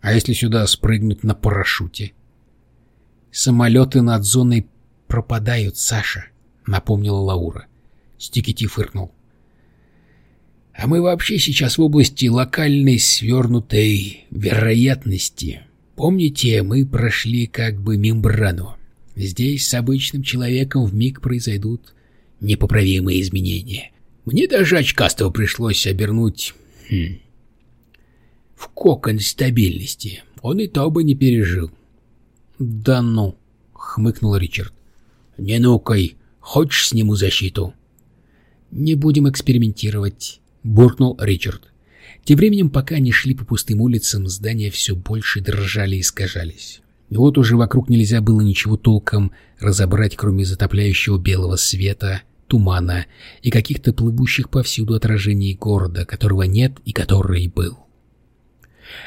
А если сюда спрыгнуть на парашюте? Самолеты над зоной пропадают, Саша. — напомнила Лаура. Стикити фыркнул. «А мы вообще сейчас в области локальной свернутой вероятности. Помните, мы прошли как бы мембрану. Здесь с обычным человеком в миг произойдут непоправимые изменения. Мне даже очкастого пришлось обернуть хм, в кокон стабильности. Он и то бы не пережил». «Да ну!» — хмыкнул Ричард. «Не ну-кай!» Хочешь, сниму защиту?» «Не будем экспериментировать», — буркнул Ричард. Тем временем, пока они шли по пустым улицам, здания все больше дрожали и искажались. И вот уже вокруг нельзя было ничего толком разобрать, кроме затопляющего белого света, тумана и каких-то плывущих повсюду отражений города, которого нет и который был.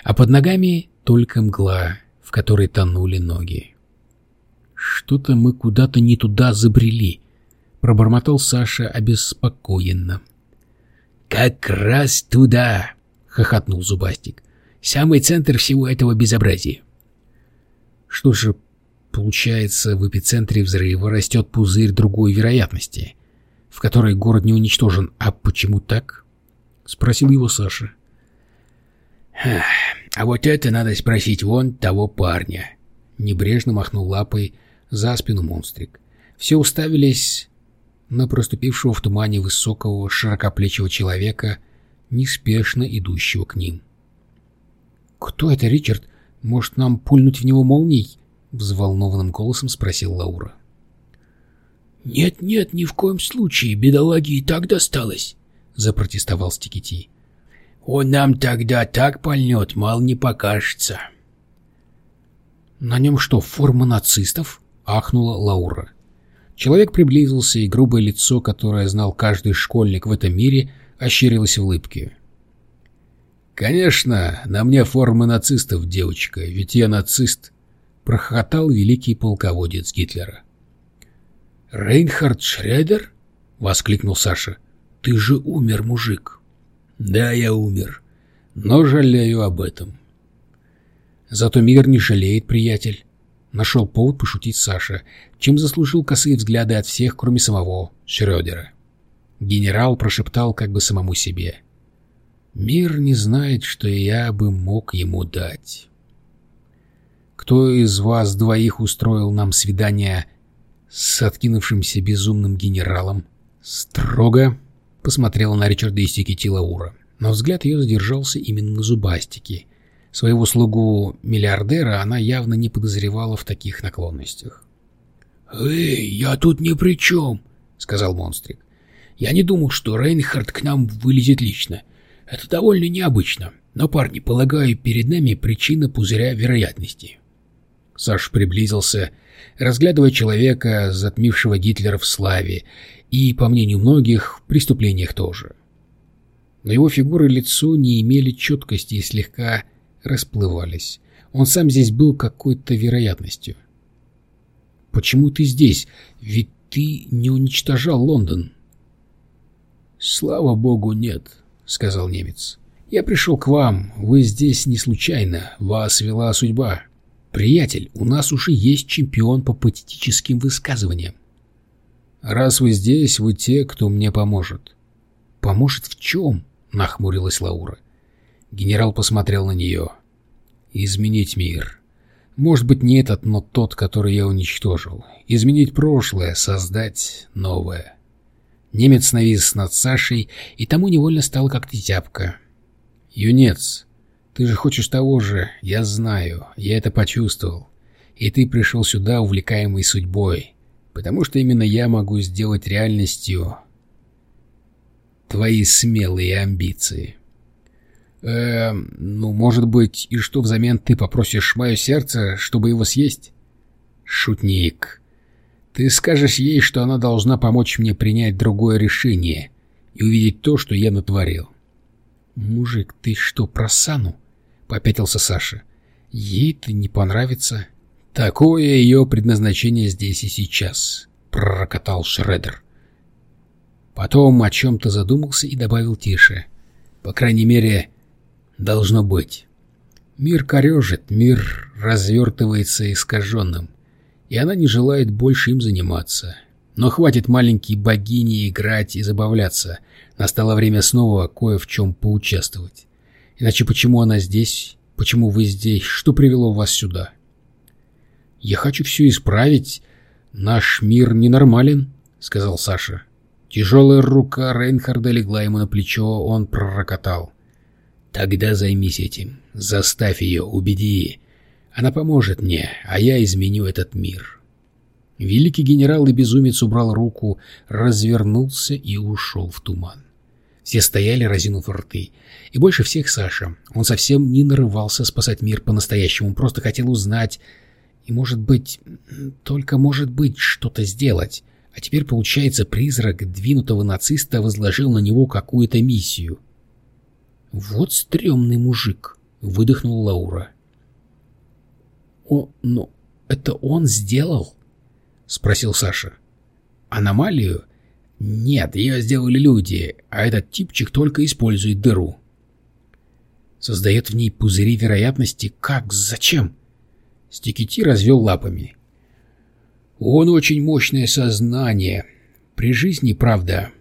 А под ногами только мгла, в которой тонули ноги. «Что-то мы куда-то не туда забрели», — пробормотал Саша обеспокоенно. «Как раз туда!» — хохотнул Зубастик. «Самый центр всего этого безобразия». «Что же, получается, в эпицентре взрыва растет пузырь другой вероятности, в которой город не уничтожен. А почему так?» — спросил его Саша. «А вот это надо спросить вон того парня», — небрежно махнул лапой за спину монстрик. Все уставились на проступившего в тумане высокого широкоплечего человека, неспешно идущего к ним. «Кто это, Ричард? Может, нам пульнуть в него молнией?» — взволнованным голосом спросил Лаура. «Нет-нет, ни в коем случае, бедолаге и так досталось», — запротестовал Стикити. «Он нам тогда так пальнет, мало не покажется». «На нем что, форма нацистов?» — ахнула Лаура. Человек приблизился, и грубое лицо, которое знал каждый школьник в этом мире, ощерилось в улыбке. «Конечно, на мне форма нацистов, девочка, ведь я нацист», — прохотал великий полководец Гитлера. «Рейнхард Шредер?» — воскликнул Саша. «Ты же умер, мужик». «Да, я умер, но жалею об этом». «Зато мир не жалеет, приятель», — нашел повод пошутить Саша, чем заслужил косые взгляды от всех, кроме самого Шрёдера. Генерал прошептал как бы самому себе. «Мир не знает, что я бы мог ему дать». «Кто из вас двоих устроил нам свидание с откинувшимся безумным генералом?» Строго посмотрела на Ричарда и Стикити Лаура, но взгляд ее задержался именно на зубастике. Своего слугу-миллиардера она явно не подозревала в таких наклонностях. «Эй, я тут ни при чем», — сказал монстрик. «Я не думал, что Рейнхард к нам вылезет лично. Это довольно необычно. Но, парни, полагаю, перед нами причина пузыря вероятности». Саш приблизился, разглядывая человека, затмившего Гитлера в славе, и, по мнению многих, в преступлениях тоже. Но его фигура и лицо не имели четкости и слегка расплывались. Он сам здесь был какой-то вероятностью. «Почему ты здесь? Ведь ты не уничтожал Лондон». «Слава богу, нет», — сказал немец. «Я пришел к вам. Вы здесь не случайно. Вас вела судьба. Приятель, у нас уже есть чемпион по патетическим высказываниям. Раз вы здесь, вы те, кто мне поможет». «Поможет в чем?» — нахмурилась Лаура. Генерал посмотрел на нее. «Изменить мир. Может быть, не этот, но тот, который я уничтожил. Изменить прошлое, создать новое». Немец навис над Сашей, и тому невольно стало как-то тяпко. «Юнец, ты же хочешь того же, я знаю, я это почувствовал. И ты пришел сюда, увлекаемый судьбой, потому что именно я могу сделать реальностью твои смелые амбиции». «Э, ну, может быть, и что взамен ты попросишь мое сердце, чтобы его съесть?» «Шутник. Ты скажешь ей, что она должна помочь мне принять другое решение и увидеть то, что я натворил». «Мужик, ты что, про Сану?» — попятился Саша. «Ей-то не понравится». «Такое ее предназначение здесь и сейчас», — пророкотал Шредер. Потом о чем-то задумался и добавил тише. «По крайней мере, должно быть. Мир корежит, мир развертывается искаженным, и она не желает больше им заниматься. Но хватит маленькие богини играть и забавляться. Настало время снова кое в чем поучаствовать. Иначе почему она здесь? Почему вы здесь? Что привело вас сюда? Я хочу все исправить. Наш мир ненормален, — сказал Саша. Тяжелая рука Рейнхарда легла ему на плечо, он пророкотал. Тогда займись этим. Заставь ее, убеди. Она поможет мне, а я изменю этот мир. Великий генерал и безумец убрал руку, развернулся и ушел в туман. Все стояли, разинув рты. И больше всех Саша. Он совсем не нарывался спасать мир по-настоящему, просто хотел узнать и, может быть, только может быть, что-то сделать. А теперь, получается, призрак двинутого нациста возложил на него какую-то миссию — «Вот стрёмный мужик», — выдохнула Лаура. «О, ну, это он сделал?» — спросил Саша. «Аномалию? Нет, ее сделали люди, а этот типчик только использует дыру». «Создает в ней пузыри вероятности? Как? Зачем?» Стикити развел лапами. «Он очень мощное сознание. При жизни, правда,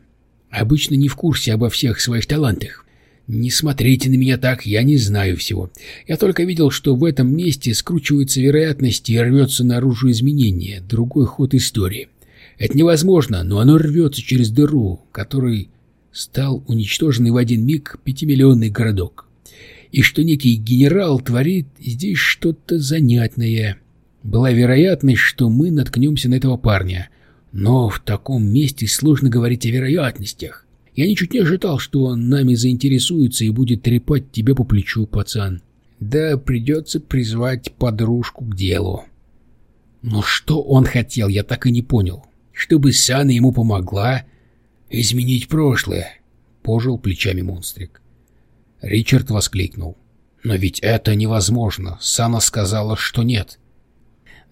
обычно не в курсе обо всех своих талантах. «Не смотрите на меня так, я не знаю всего. Я только видел, что в этом месте скручиваются вероятности и рвется наружу изменение, другой ход истории. Это невозможно, но оно рвется через дыру, которой стал уничтоженный в один миг пятимиллионный городок. И что некий генерал творит здесь что-то занятное. Была вероятность, что мы наткнемся на этого парня. Но в таком месте сложно говорить о вероятностях. Я ничуть не ожидал, что он нами заинтересуется и будет трепать тебя по плечу, пацан. Да придется призвать подружку к делу. Но что он хотел, я так и не понял. Чтобы Сана ему помогла изменить прошлое, пожил плечами монстрик. Ричард воскликнул. Но ведь это невозможно. Сана сказала, что нет.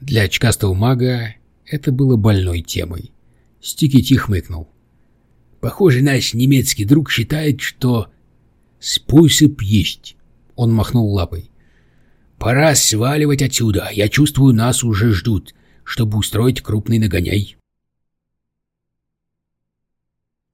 Для очкастого мага это было больной темой. Стики тихо хмыкнул. Похоже, наш немецкий друг считает, что способ есть. Он махнул лапой. Пора сваливать отсюда. Я чувствую, нас уже ждут, чтобы устроить крупный нагоняй.